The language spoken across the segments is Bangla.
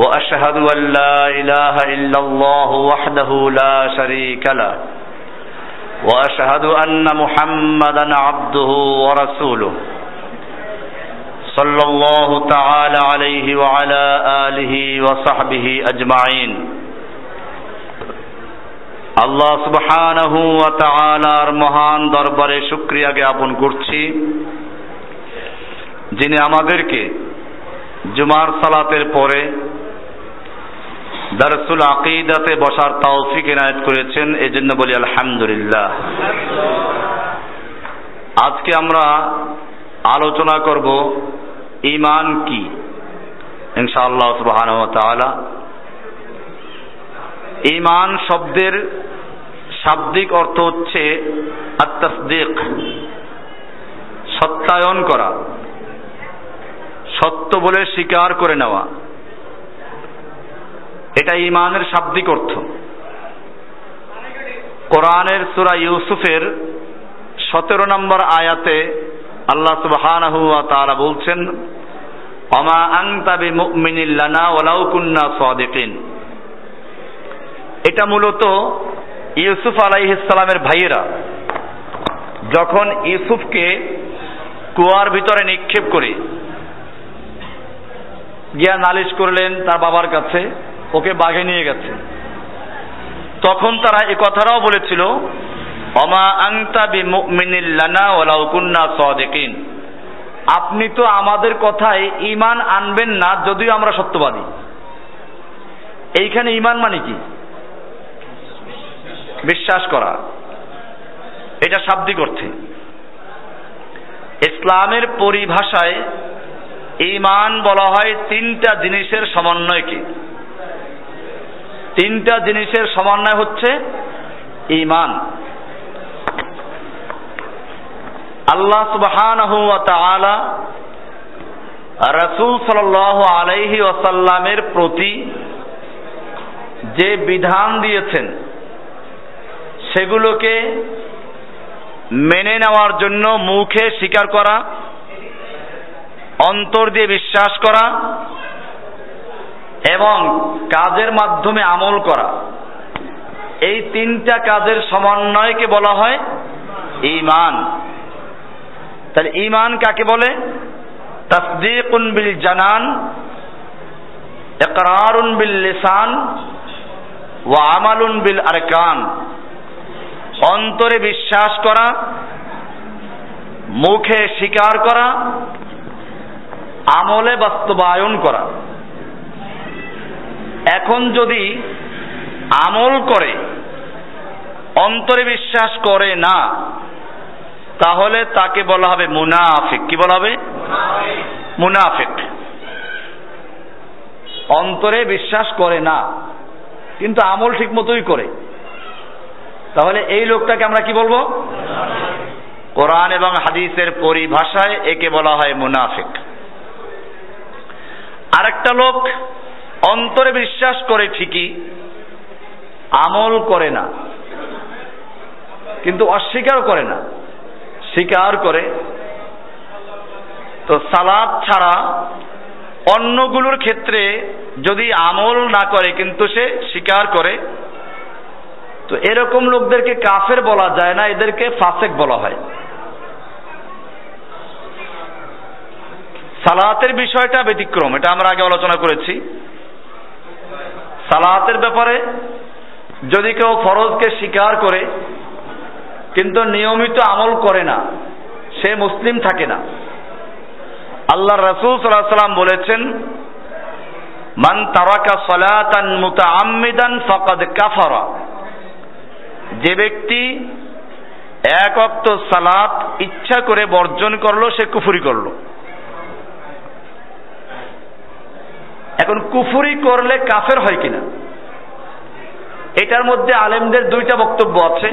واشهد ان لا اله الا الله وحده لا شريك له واشهد ان محمدا عبده ورسوله صلى الله تعالى عليه وعلى اله وصحبه اجمعين আল্লাহ সুবহানাহু ওয়া তাআলার মহান দরবারে শুকরিয়া জ্ঞাপন করছি যিনি আমাদেরকে জুমার সালাতের পরে দারসুল আকিদাতে বসার তৌফিক এনায়েত করেছেন এই জন্য বলি আলহামদুলিল্লাহ। আজকে আমরা আলোচনা করব ইমান কি? ইনশাআল্লাহ সুবহানাহু ওয়া তাআলা। ইমান শব্দের শাব্দিক অর্থ হচ্ছে আত্মাসদিক সত্যায়ন করা, সত্য বলে স্বীকার করে নেওয়া। এটা ইমানের শাব্দিক অর্থ। কোরআনের সুরা ইউসুফের সতেরো নম্বর আয়াতে আল্লাহ ওয়া তাআলা বলছেন অমা আংতা ওয়ালাউ কুন্না সাদিকিন। এটা মূলত ইউসুফ আলাইহিসসালামের ভাইয়েরা, যখন ইউসুফকে কুয়ার ভিতরে নিক্ষেপ করে, গিয়া নালিশ করলেন তার বাবার কাছে ওকে বাঘে নিয়ে গেছে। তখন তারা এ কথাটাও বলেছিল অমা আংতা বি মুমিনিল্লানা ওয়ালাউ কুন্না সাদিকিন। আপনি তো আমাদের কথায় ঈমান আনবেন না, যদিও আমরা সত্যবাদী। এইখানে ঈমান মানে কি? বিশ্বাস করা। এটা শাব্দিক অর্থে। ইসলামের পরিভাষায় ইমান বলা হয় তিনটা জিনিসের সমন্বয়কে। তিনটা জিনিসের সমন্বয় হচ্ছে ইমান আল্লাহ সুবহানাহু রসুল সাল্লাল্লাহু আলাইহি ওয়াসাল্লামের প্রতি যে বিধান দিয়েছেন, সেগুলোকে মেনে নেওয়ার জন্য মুখে স্বীকার করা, অন্তর দিয়ে বিশ্বাস করা এবং কাজের মাধ্যমে আমল করা। এই তিনটা কাজের সমন্বয়কে বলা হয় ইমান তাহলে ইমান কাকে বলে? তসদিকুন বিল জানান, ইকরারুন বিল লিসান, ওয়া আমালুন বিল আরকান। অন্তরে বিশ্বাস করা, মুখে স্বীকার করা, আমলে বাস্তবায়ন করা। এখন যদি আমল করে, অন্তরে বিশ্বাস করে না, তাহলে তাকে বলা হবে মুনাফিক। কি বলা হবে? মুনাফিক। অন্তরে বিশ্বাস করে না, কিন্তু আমল ঠিক মতোই করে। তাহলে এই লোকটাকে আমরা কি বলব? কোরআন এবং হাদিসের পরিভাষায় একে বলা হয় মুনাফিক। আরেকটা লোক অন্তরে বিশ্বাস করে ঠিকই, আমল করে না। কিন্তু অস্বীকার করে না। স্বীকার করে। তো সালাদ ছাড়া অন্যগুলোর ক্ষেত্রে যদি আমল না করে কিন্তু সে স্বীকার করে। তো এরকম লোকদেরকে কাফের বলা যায় না, এদেরকে ফাসেক বলা হয়। সালাতের বিষয়টা ব্যতিক্রম, এটা আমরা আগে আলোচনা করেছি। সালাতের ব্যাপারে যদি কেউ ফরজকে স্বীকার করে, কিন্তু নিয়মিত আমল করে না, সে মুসলিম থাকে না। আল্লাহ রসুল সাল্লাহ সাল্লাম বলেছেন, মান তারাকা সলাতান মুতাআম্মিদান ফাকাদ কাফারা। যে ব্যক্তি এক অক্ত সালাত ইচ্ছা করে বর্জন করল, সে কুফুরি করল। এখন কুফুরি করলে কাফের হয় কিনা? এটার মধ্যে আলেমদের দুইটা বক্তব্য আছে।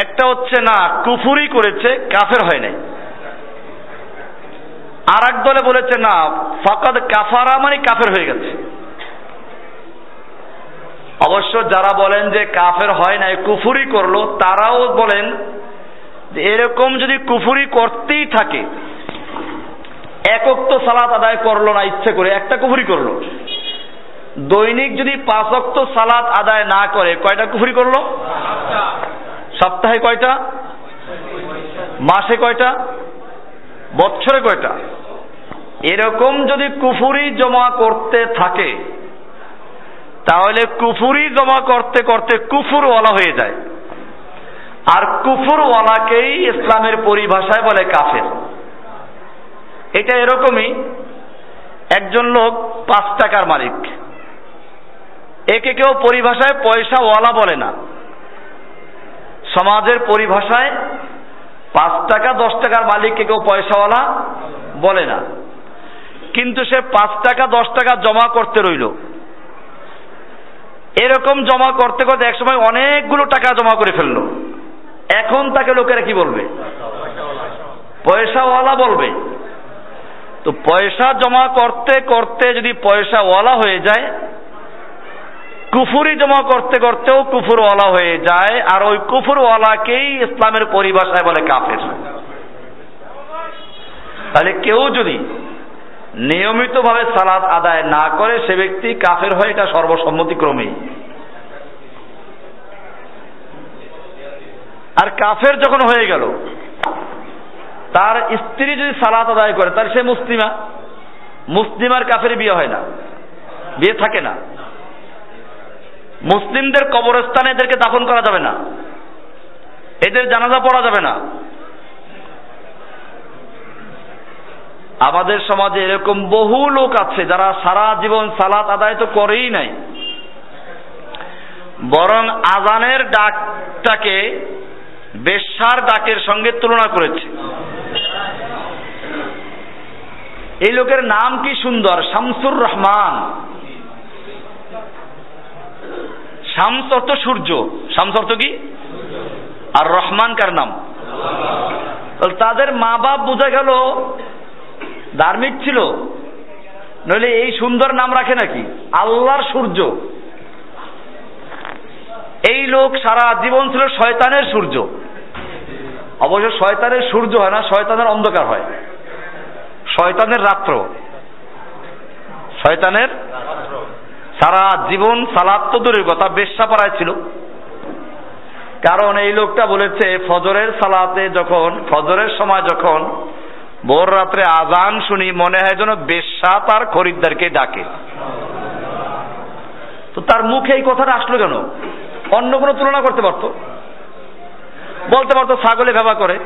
একটা হচ্ছে, না, কুফুরি করেছে, কাফের হয় নাই। আর এক দলে বলেছে, না, ফাকাদ কাফারা মানে কাফের হয়ে গেছে। অবশ্য যারা বলেন যে কাফের হয় নাই, কুফুরি করল, তারাও বলেন যে এরকম যদি কুফুরি করতেই থাকে একক তো সালাত আদায় করল না, ইচ্ছে করে একটা কুফুরি করল। দৈনিক যদি পাঁচক্ত সালাত আদায় না করে, কয়টা কুফুরি করল? সপ্তাহে কয়টা? মাসে কয়টা? বছরে কয়টা? এরকম যদি কুফুরি জমা করতে থাকে, তাহলে কুফুরি জমা করতে করতে কুফুরওয়ালা হয়ে যায়। আর কুফুরওয়ালাকেই ইসলামের পরিভাষায় বলে কাফের। এটা এরকমই একজন লোক পাঁচ টাকার মালিক। একে কেউ পরিভাষায় পয়সাওয়ালা বলে না। সমাজের পরিভাষায় পাঁচ টাকা, দশ টাকার মালিককে কেউ পয়সাওয়ালা বলে না। কিন্তু সে পাঁচ টাকা, দশ টাকা জমা করতে রইল। এরকম জমা করতে করতে একসময় অনেকগুলো টাকা জমা করে ফেলল। এখন তাকে লোকেরা কি বলবে? পয়সাওয়ালা বলবে। তো পয়সা জমা করতে করতে যদি পয়সাওয়ালা হয়ে যায়, কুফুরি জমা করতে করতেও কুফুরওয়ালা হয়ে যায়, আর ওই কুফুরওয়ালাকেই ইসলামের পরিভাষায় বলে কাফের। তাহলে কেউ যদি নিয়মিতভাবে সালাদ আদায় না করে, সে ব্যক্তি কাফের হয়, এটা সর্বসম্মতিক্রমেই আর কাফের যখন হয়ে গেল তার স্ত্রী যদি সালাত আদায় করে, তাহলে সে মুসলিমা। মুসলিমার কাফের বিয়ে হয় না। বিয়ে থাকে না। মুসলিমদের কবরস্থানে এদেরকে দাফন করা যাবে না। এদের জানাজা পড়া যাবে না। আমাদের সমাজে এরকম বহু লোক আছে, যারা সারা জীবন সালাত আদায় তো করেই নাই। বরং আজানের ডাকটাকে বেশ্যার ডাকের সঙ্গে তুলনা করেছে। এই লোকের নাম কি সুন্দর? শামসুর রহমান। শামস অর্থ সূর্য। শামস অর্থ কি? আর রহমান কার নাম? তাদের মা বাপ বোঝা গেল, ধার্মিক ছিল। নইলে এই সুন্দর নাম রাখে নাকি? আল্লাহর সূর্য। এই লোক সারা জীবন ছিল শয়তানের সূর্য। অবশ্য শয়তানের সূর্য হয় না, শয়তানের অন্ধকার হয়। শয়তানের রাত্র। শয়তানের সারা জীবন সালাত তো দূরের কথা বেশ্যা পাড়ায় ছিল। কারণ এই লোকটা বলেছে, ফজরের সালাতে যখন, ফজরের সময় যখন ভোর রাত্রে আজান শুনি, মনে হয় যেন বেশ্যা তার খরিদ্দারকে ডাকে। তো তার মুখে এই কথাটা আসলো কেন? অন্য কোনো তুলনা করতে পারতো? বলতে পারতো ছাগলে ব্যবহার করে,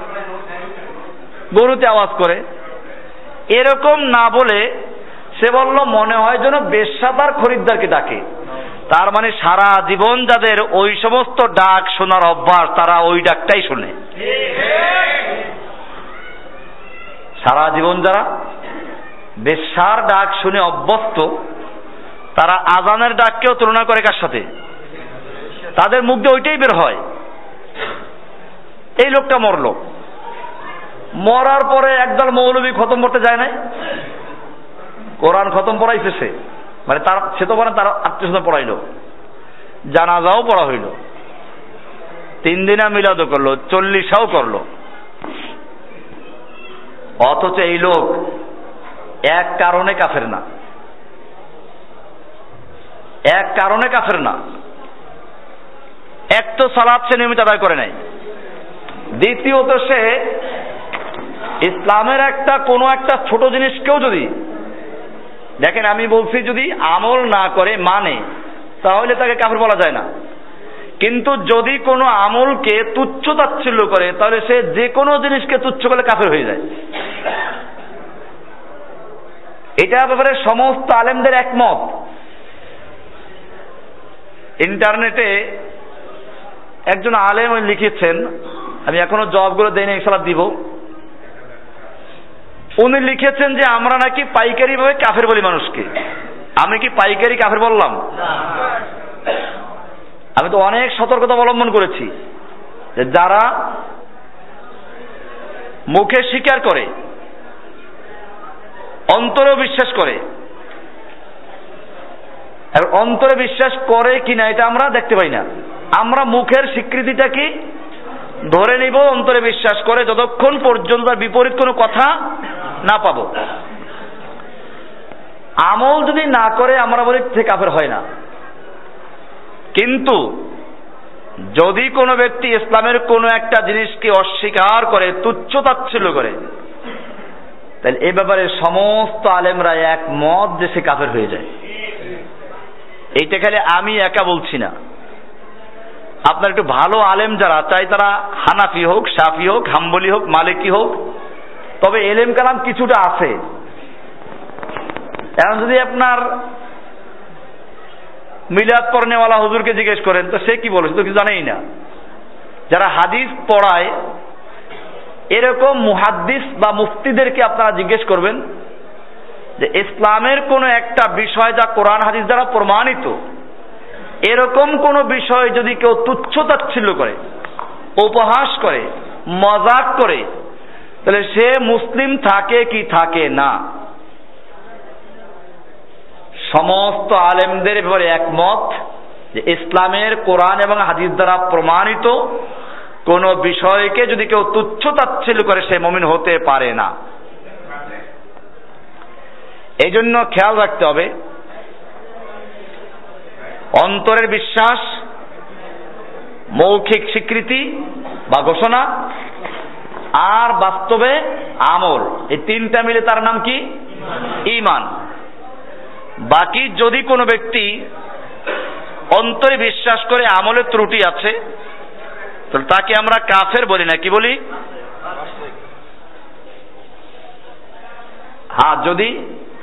গরুতে আওয়াজ করে। এরকম না বলে সে বলল, মনে হয় যেন বেশ্যা তার খরিদ্দারকে ডাকে। তার মানে সারা জীবন যাদের ওই সমস্ত ডাক শোনার অভ্যাস, তারা ওই ডাকটাই শুনে। সারা জীবন যারা বেশ্যার ডাক শুনে অভ্যস্ত, তারা আজানের ডাককেও তুলনা করে কার সাথে? তাদের মুখ দিয়ে ওইটাই বের হয়। এই লোকটা মরলো। মরার পরে একদল মৌলবী খতম করতে যায় নাই? কোরআন খতম পড়াইছে সে। মানে তার, সে তো মানে তার আত্মীয় স্বজন পড়াইলো। জানাজাও পড়া হইল। তিন দিনা মিলাদও করল, চল্লিশাও করল। অথচ এই লোক এক কারণে কাফের না। এক কারণে কাফের না। এক তো সালাদ সে নিয়মিত আদায় করে নাই। দ্বিতীয়ত সে ইসলামের একটা কোনো একটা ছোট জিনিসকেও যদি, দেখেন আমি বলছি যদি আমল না করে মানে তাহলে তাকে কাফের বলা যায় না। কিন্তু যদি কোনো আমলকে তুচ্ছ তাচ্ছিল্য করে, তাহলে সে যে কোনো জিনিসকে তুচ্ছ করলে কাফের হয়ে যায়। এটা ব্যাপারে সমস্ত আলেমদের একমত। ইন্টারনেটে একজন আলেম লিখেছেন আমি এখনও জবগুলো দেয়নি ইনশাল্লাহ দিব। উনি লিখেছেন যে আমরা নাকি পাইকারি ভাবে কাফের বলি মানুষকে। আমি কি পাইকারি কাফের বললাম? আমি তো অনেক সতর্কতা অবলম্বন করেছি যে যারা মুখে স্বীকার করে, অন্তরেও বিশ্বাস করে অন্তরে বিশ্বাস করে কিনা এটা আমরা দেখতে পাই না। আমরা মুখের স্বীকৃতিটা কি? ধরে নিব, অন্তরে বিশ্বাস করে যতক্ষণ পর্যন্ত তার বিপরীত কোনো কথা না পাবো। আমল যদি না করে, আমরা বলি সে কাফের হয় না। কিন্তু যদি কোনো ব্যক্তি ইসলামের কোনো একটা জিনিসকে অস্বীকার করে, তুচ্ছ তাচ্ছিল্য করে, তাহলে এ ব্যাপারে সমস্ত আলেমরা এক মত যে সে কাফের হয়ে যায়। এইটা খালি আমি একা বলছি না। আপনার একটু ভালো আলেম যারা, চাই তারা হানাফি হোক সাফি হোক, হাম্বলি হোক, মালিকি হোক। তবে এলেম কালাম কিছুটা আছে। এখন যদি আপনার মিলাদ পড়নেওয়ালা হুজুরকে জিজ্ঞেস করেন, তো সে কি বলে? তো কিছু জানেই না। যারা হাদিস পড়ায়, এরকম মুহাদ্দিস বা মুফতিদেরকে আপনারা জিজ্ঞেস করবেন যে, ইসলামের কোনো একটা বিষয় যা কোরআন হাদিস দ্বারা প্রমাণিত এরকম কোন বিষয় যদি কেউ তুচ্ছ তাচ্ছিল্য করে, উপহাস করে, মজাক করে, তাহলে সে মুসলিম থাকে কি থাকে না? সমস্ত আলেমদের ব্যাপারে একমত যে ইসলামের কোরআন এবং হাদিস দ্বারা প্রমাণিত কোন বিষয়কে যদি কেউ তুচ্ছ তাচ্ছিল্য করে, সে মমিন হতে পারে না। এই জন্য খেয়াল রাখতে হবে অন্তরের বিশ্বাস, মৌখিক স্বীকৃতি বা ঘোষণা, আর বাস্তবে আমল। এই তিনটা মিলে তার নাম কি? ইমান। বাকি যদি কোনো ব্যক্তি অন্তরে বিশ্বাস করে আমলের ত্রুটি আছে, তাহলে তাকে আমরা কাফের বলি না, কি বলি? হ্যাঁ যদি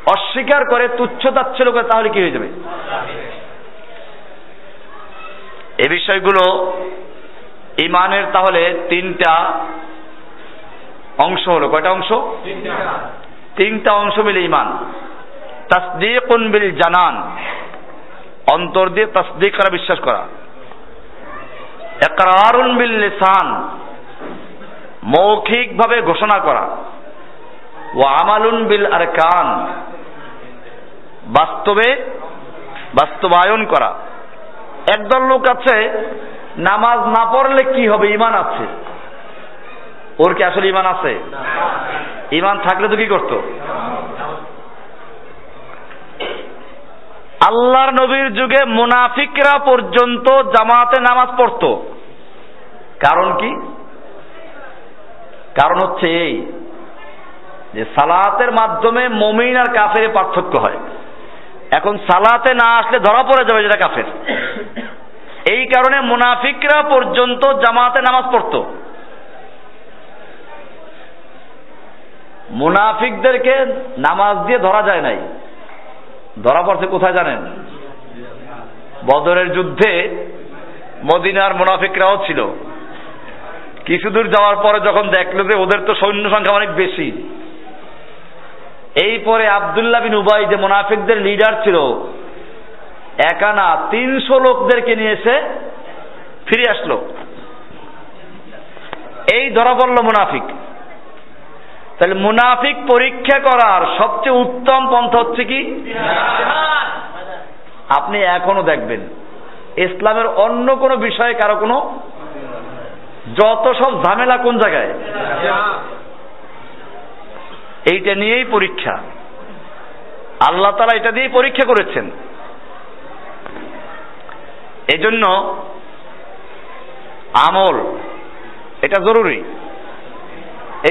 অস্বীকার করে, তুচ্ছ তাচ্ছিল করে, তাহলে কি হয়ে যাবে? এ বিষয়গুলো ইমানের তাহলে তিনটা অংশ হলো। কয়টা অংশ? তিনটা অংশ মিলে ইমান। তাসদিকুন বিল জানান। অন্তর দিয়ে তাসদিক করা, বিশ্বাস করা। একরারুন বিল লিসান। মৌখিকভাবে ঘোষণা করা। ও আমালুন বিল আরকান। বাস্তবে বাস্তবায়ন করা। একদল লোক আছে, নামাজ না পড়লে কি হবে? ইমান আছে। ওর কি আসলে ইমান আছে? ইমান থাকলে তো কি করতো? আল্লাহর নবীর যুগে মুনাফিকরা পর্যন্ত জামাতে নামাজ পড়তো। কারণ কি? কারণ হচ্ছে এই যে সালাতের মাধ্যমে মমিন আর কাফের পার্থক্য হয়। এখন সালাতে না আসলে ধরা পড়ে যাবে যেটা কাফের। এই কারণে মুনাফিকরা পর্যন্ত জামাতে নামাজ পড়তো। মুনাফিকদেরকে নামাজ দিয়ে ধরা যায় নাই। ধরা পড়ছে কোথায় জানেন? বদরের যুদ্ধে মদিনার মুনাফিকরাও ছিল। কিছু দূর যাওয়ার পরে যখন দেখল যে ওদের তো সৈন্য সংখ্যা অনেক বেশি। এই পরে আবদুল্লাহ বিন উবাই যে মুনাফিকদের লিডার ছিল। একা না, তিনশো লোকদেরকে নিয়ে এসে ফিরে আসলো। এই ধরা পড়ল মুনাফিক। তাহলে মুনাফিক পরীক্ষা করার সবচেয়ে উত্তম পন্থা হচ্ছে কি? আপনি এখনও দেখবেন, ইসলামের অন্য কোনো বিষয়ে কারও কোনো যত সব ঝামেলা কোন জায়গায়? এইটা নিয়েই পরীক্ষা। আল্লাহ তালা এটা দিয়েই পরীক্ষা করেছেন। এজন্য আমল, এটা জরুরি।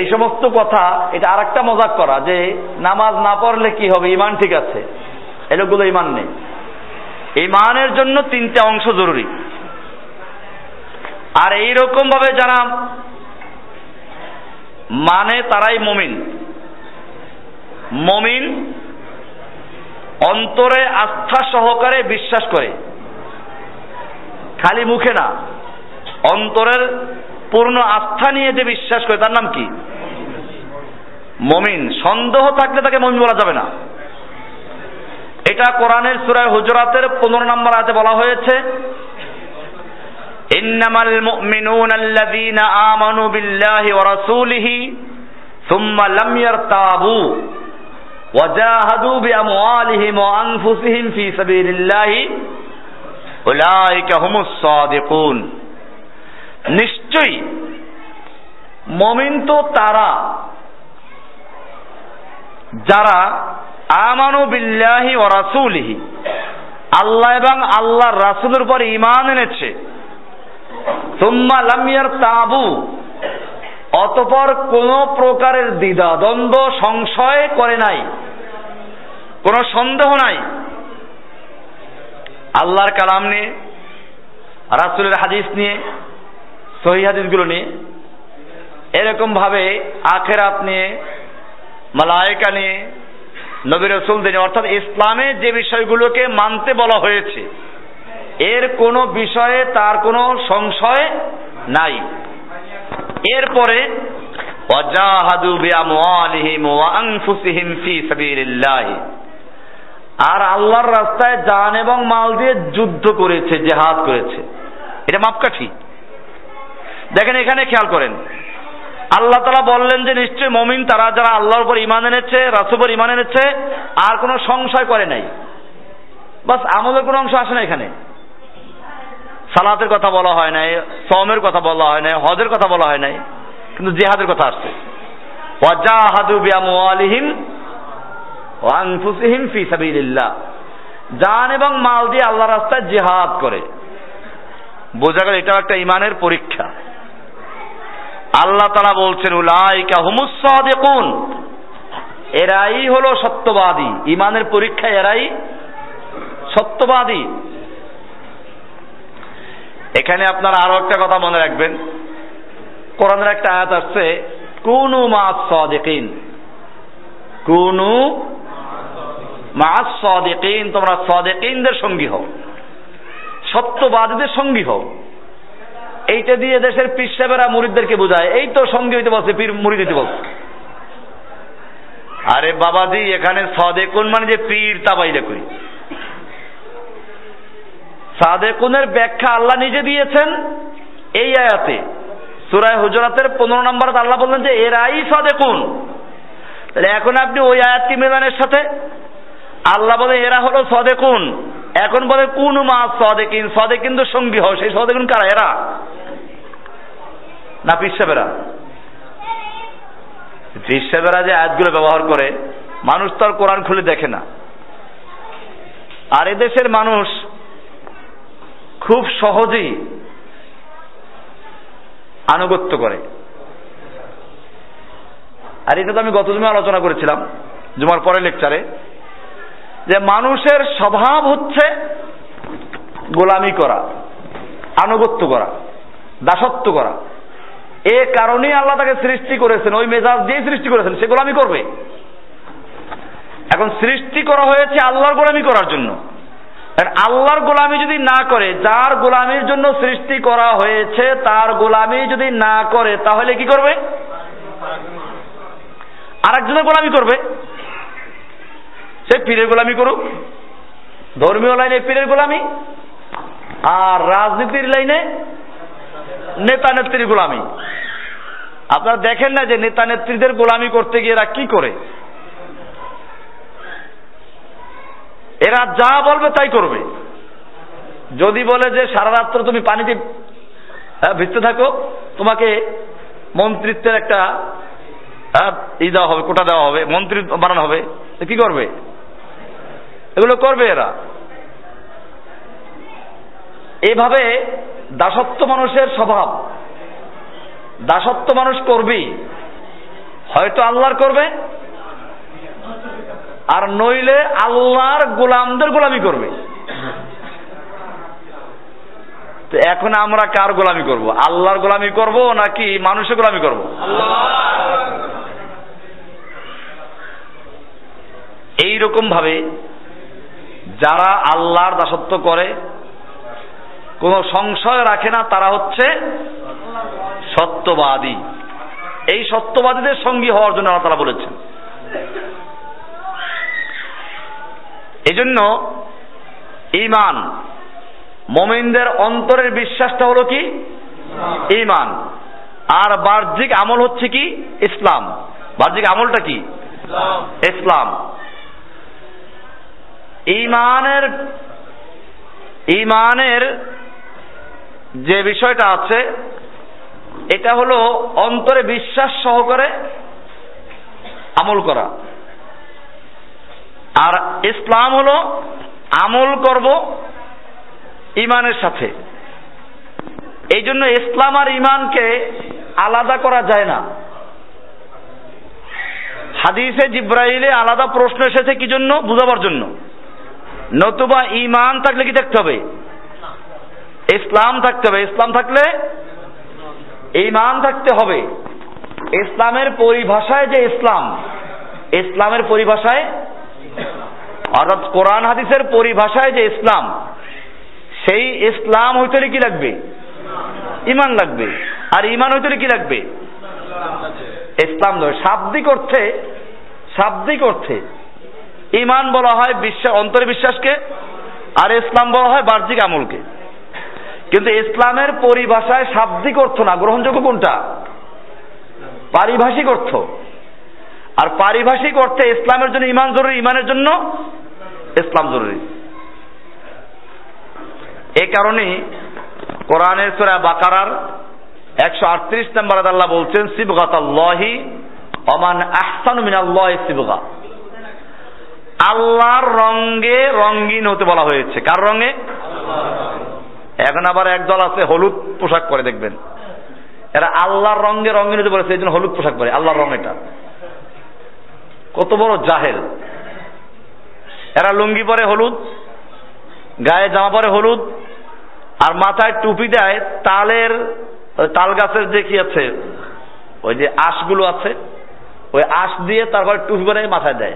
এই সমস্ত কথা, এটা আর একটা মজাক করা, যে নামাজ না পড়লে কি হবে? ইমান ঠিক আছে। এগুলো ইমান নেই। ইমানের জন্য তিনটা অংশ জরুরি। আর এই রকম ভাবে যারা মানে তারাই মমিন। মমিন অন্তরে আস্থা সহকারে বিশ্বাস করে। খালি মুখে না, অন্তরের পূর্ণ আস্থা নিয়ে যে বিশ্বাস করে, তার নাম কি? মমিন। সন্দেহ থাকলে তাকে মমিন বলা যাবে না। এটা কোরআনের সুরায় হুজরাতের পনেরো নম্বর আয়াতে বলা হয়েছে, ইন্নামাল মুমিনুন আল্লাযীনা আমানু বিল্লাহি ওয়া রাসূলিহি সুম্মা লাম ইয়ারতাবু ওয়া জাহাদু বিআমওয়ালিহিম ওয়া আনফুসিহিম ফি সাবিলিল্লাহি ওলাইকা হুমুস সাদিকুন। নিশ্চয়ই মমিন তো তারা। যারা আমানু বিল্লাহি ও রাসুলিহি, আল্লাহ এবং আল্লাহ রাসুলের উপর ইমান এনেছে। তুম্মা লামিয়ার তাবু অতপর কোন প্রকারের দ্বিধা দ্বন্দ্ব সংশয় করে নাই। কোনো সন্দেহ নাই। আল্লাহর কালাম নিয়ে, রাসুলের হাদিস নিয়ে, সহি হাদিসগুলো নিয়ে এরকম ভাবে আখেরাত নিয়ে, মালায়কা নিয়ে, নবী রসুলদের অর্থাৎ ইসলামে যে বিষয়গুলোকে মানতে বলা হয়েছে, এর কোনো বিষয়ে তার কোনো সংশয় নাই। এরপরে, ওয়াজাহাদু বিআমওয়ালিহিম ওয়া আনফুসিহিম ফি সাবিলিল্লাহ। আর আল্লাহর রাস্তায় জান এবং মাল দিয়ে যুদ্ধ করেছে, জেহাদ করেছে। এটা মাপকাঠি। দেখেন, এখানে খেয়াল করেন। আল্লাহ তালা বললেন যে নিশ্চয় মমিন তারা যারা আল্লাহর উপর ইমান এনেছে রাসুপর ইমান এনেছে, আর কোনো সংশয় করে নাই। বাস, আমলের কোনো অংশ আসে না এখানে। সালাতের কথা বলা হয় নাই সমের কথা বলা হয় নাই, হজের কথা বলা হয় নাই, কিন্তু জেহাদের কথা আসছে। আনফুসিহিম ফি সাবিলিল্লাহ। জান এবং মাল দিয়ে আল্লাহ রাস্তায় জিহাদ করে। বোঝা গেল এটাও একটা ইমানের পরীক্ষা। আল্লাহ তারা বলছেন, উলাইকা হুমুস সাদিকুন। এরাই হলো সত্যবাদী। ইমানের পরীক্ষা এরাই সত্যবাদী। এখানে আপনারা আরও একটা কথা মনে রাখবেন। কোরআনের একটা আয়াত আসছে, কুনু মা সাদিকিন। কুনু মা তোমরা সাদিকিনদের সঙ্গী হও। সত্যবাদীদের সঙ্গী হও। এইটা দিয়ে দেশের পীর সাহেবেরা মুরিদদেরকে বোঝায়, এই তো সঙ্গী হইতে বলছে, পীর মুরিদ হইতে বলছে। আরে বাবাজি, এখানে সদেকুন মানে যে পীর, তা বাইরে করি সাদেকুনের ব্যাখ্যা আল্লাহ নিজে দিয়েছেন এই আয়াতে। সুরায় হুজরাতের পনেরো নম্বর আল্লাহ বললেন যে, এরাই সাদেকুন। তাহলে এখন আপনি ওই আয়াত কি মেলানের সাথে আল্লাহ বলে, এরা হলো সদেকুন। এখন বলে, কোন মা সদেকিন সদে কিন্তু সঙ্গী হয়, সেই সদেকুন কারা? এরা? না, পিসাবেরা। পিসাবেরা যে আয়াতগুলো ব্যবহার করে, মানুষ তো আর কোরআন খুলে দেখে না। আর এদেশের মানুষ খুব সহজেই আনুগত্য করে। আর এটা তো আমি গত জমে আলোচনা করেছিলাম, জুমার পরের লেকচারে। যে মানুষের স্বভাব হচ্ছে গোলামি করা, আনুগত্য করা, দাসত্ব করা। এ কারণেই আল্লাহ তাকে সৃষ্টি করেছেন, ওই মেজাজ দিয়ে সৃষ্টি করেছেন, সে গোলামি করবে। এখন সৃষ্টি করা হয়েছে আল্লাহর গোলামি করার জন্য। আল্লাহর গোলামি যদি না করে, যার গোলামির জন্য সৃষ্টি করা হয়েছে, তার গোলামি যদি না করে, তাহলে কি করবে? আরেকজনের গোলামি করবে। সে পীরের গোলামি করুক। ধর্মীয় লাইনে পীরের গোলামি আর রাজনীতির লাইনে নেতা নেত্রীর গোলামি। আপনারা দেখেন না যে নেতা নেত্রীদের গোলামি করতে গিয়ে এরা কি করে? এরা যা বলবে তাই করবে। যদি বলে যে সারা রাত্র তুমি পানিতে ভিজতে থাকো, তোমাকে মন্ত্রিত্বের একটা ই দেওয়া হবে, কোটা দেওয়া হবে, মন্ত্রী বানানো হবে কি করবে? এগুলো করবে এরা। এভাবে দাসত্ব মানুষের স্বভাব। দাসত্ব মানুষ করবেই হয়তো আল্লাহর করবে। আর নইলে আল্লাহর গোলামদের গোলামি করবে। তো এখন আমরা কার গোলামি করব? আল্লাহর গোলামি করব নাকি মানুষের গোলামি করব? এই রকম ভাবে যারা আল্লাহর দাসত্ব করে, কোনো সংশয় রাখে না, তারা হচ্ছে সত্যবাদী। এই সত্যবাদীদের সঙ্গী হওয়ার জন্য আল্লাহ তালা বলেছেন। এজন্য ইমান মমিনদের অন্তরের বিশ্বাসটা হলো কি? ইমান আর বাহ্যিক আমল হচ্ছে কি? ইসলাম। বাহ্যিক আমলটা কি? ইসলাম। ইমানের ইমানের যে বিষয়টা আছে, এটা হলো অন্তরে বিশ্বাস সহকারে আমল করা। আর ইসলাম হলো আমল করব ইমানের সাথে। এই জন্য ইসলাম আর ইমানকে আলাদা করা যায় না। হাদিসে জিব্রাইলে আলাদা প্রশ্ন এসেছে কি জন্য? বুঝাবার জন্য। নতুবা ইমান থাকলে কি থাকতে হবে? ইসলাম থাকতে হবে। ইসলাম থাকলে ইমান থাকতে হবে। ইসলামের পরিভাষায় যে ইসলাম, ইসলামের পরিভাষায় অর্থাৎ কোরআন হাদিসের পরিভাষায় যে ইসলাম, সেই ইসলাম হইতে কি লাগবে? ইমান লাগবে। আর ইমান হইতে কি লাগবে? ইসলাম শাব্দিক অর্থে শাব্দিক অর্থে ইমান বলা হয় বিশ্বাস অন্তরে বিশ্বাসকে আর ইসলাম বলা হয় বাহ্যিক আমলকে। কিন্তু ইসলামের পরিভাষায় শাব্দিক অর্থ না, গ্রহণযোগ্য কোনটা? পারিভাষিক অর্থ। আর পারিভাষিক অর্থে ইসলামের জন্য ইমান জরুরি, ইমানের জন্য ইসলাম জরুরি। এই কারণেই কোরআনের সুরা বাকারার একশো আটত্রিশ নম্বর আল্লাহ বলছেন সিবগাত অমান আহসানু মিনাল্লাহ সিবগা। আল্লাহর রঙ্গে রঙ্গিন হতে বলা হয়েছে। কার রঙে? এখন আবার একদল আছে, হলুদ পোশাক পরে, দেখবেন। এরা আল্লাহর রঙে রঙিন হতে বলেছে, এই জন্য হলুদ পোশাক পরে, আল্লাহর রং এটা। কত বড় জাহেল। এরা লুঙ্গি পরে হলুদ, গায়ে জামা পরে হলুদ, আর মাথায় টুপি দেয়, তালের তাল গাছের যে কি আছে, ওই যে আঁশগুলো আছে, ওই আঁশ দিয়ে তারপরে টুপি বানাই মাথায় দেয়।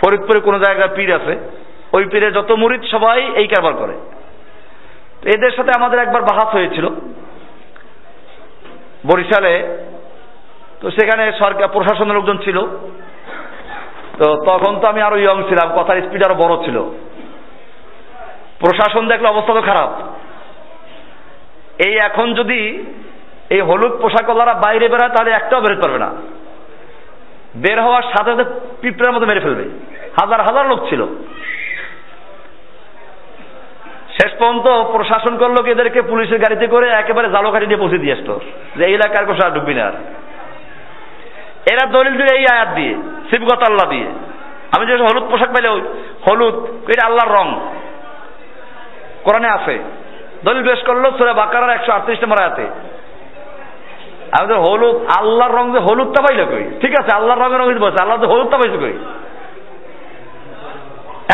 ফরিদপুরে কোনো জায়গায় পীর আছে? ওই পীরে যত মুরিদ সবাই এই কারবার করে। এদের সাথে আমাদের একবার বাহাত হয়েছিল। বরিশালে। তো সেখানে সরকার, প্রশাসনের লোকজন ছিল। তো তখন তো আমি আরও ইয়ং ছিলাম, কথার স্পিড আরও বড় ছিল। প্রশাসন দেখলে অবস্থা তো খারাপ। এই এখন যদি এই হলুদ পোশাকওয়ালারা বাইরে বেড়ায় তাহলে একটাও বেরোতে পারবে না। বের হওয়ার সাথে সাথে পিঁপড়ার মতো মেরে ফেলবে। হাজার হাজার লোক ছিল। শেষ পর্যন্ত প্রশাসন করল এদেরকে পুলিশের গাড়িতে করে একেবারে জালোকাঠি দিয়ে পৌঁছে দিয়ে আসতো। যে এই এলাকার কোষা ডুববি না আর। এরা দলিল দিয়ে এই আয়াত দিয়ে শিবগত আল্লাহ দিয়ে। আমি যে হলুদ পোশাক পাইলে হলুদ, এটা আল্লাহর রং। কোরআনে আছে। দলিল বেশ করল সুরে বাকারার একশো আটত্রিশ নম্বর আয়াতে। আমি তো হলুদ, আল্লাহর রং যে হলুদটা পাইলে কই? ঠিক আছে, আল্লাহর রঙের রঙ বলছে, আল্লাহ হলুদটা পাইছে কই?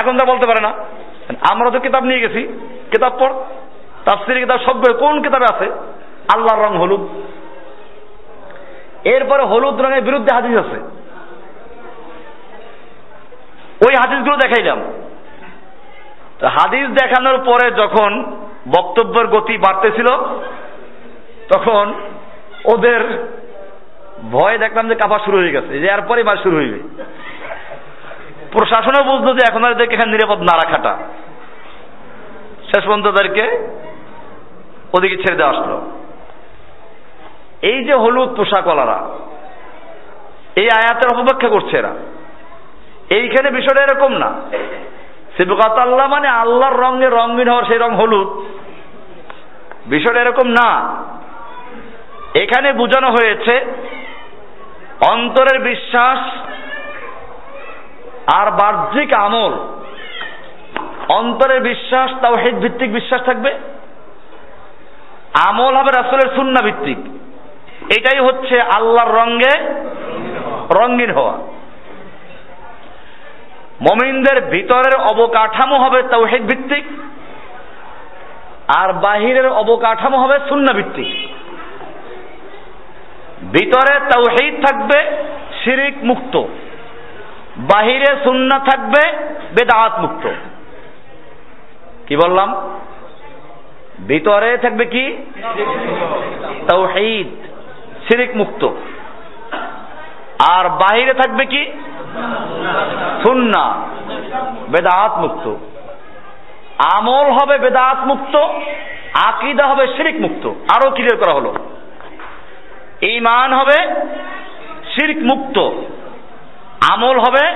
এখন তো বলতে পারে না। আমরা তো কিতাব নিয়ে গেছি, কিতাব পড় তাফসির কিতাব সব কোন কিতাবে আছে? আল্লাহর রং হলুদ। এরপরে হলুদ রঙের বিরুদ্ধে হাদিস আছে। ওই হাদিসগুলো দেখাইলাম। হাদিস দেখানোর পরে যখন বক্তব্যের গতি বাড়তেছিল, তখন ওদের ভয় দেখলাম যে কাপা শুরু হয়ে গেছে, যে এরপরে মাস শুরু হইবে। প্রশাসনও বুঝলো যে এখন আর এদেরকে এখানে নিরাপদ না রাখাটা। শেষ পর্যন্ত তাদেরকে ওদিকে ছেড়ে দেওয়া আসলো। এই যে হলুদ পোশাকওয়ালারা এই আয়াতের অপব্যাখ্যা করছে এরা। এইখানে বিষয়টা এরকম না। সিবকাত আল্লাহ মানে আল্লাহর রঙে রঙিন হওয়ার সেই রং হলুদ। বিষয়টা এরকম না। এখানে বোঝানো হয়েছে অন্তরের বিশ্বাস আর বাহ্যিক আমল। অন্তরের বিশ্বাস তাও হেদ ভিত্তিক বিশ্বাস থাকবে। আমল হবে রাসুলের সুন্না ভিত্তিক। এটাই হচ্ছে আল্লাহর রঙে রঙিন হওয়া। মমিনদের ভিতরের অবকাঠামো হবে তৌহিদ ভিত্তিক আর বাহিরের অবকাঠামো হবে সুন্না ভিত্তিক। ভিতরে তৌহিদ থাকবে, শিরিক মুক্ত। বাহিরে সুন্না থাকবে, বেদাত মুক্ত। কি বললাম? ভিতরে থাকবে কি? তৌহিদ শিরিক মুক্ত। আর বাহিরে থাকবে কি? সুন্না বেদাত মুক্ত। আমল হবে বেদাত মুক্ত, আকিদা হবে শিরিক মুক্ত। আরও ক্লিয়ার করা হলো। ইমান হবে শিরিক মুক্ত। আমল হবে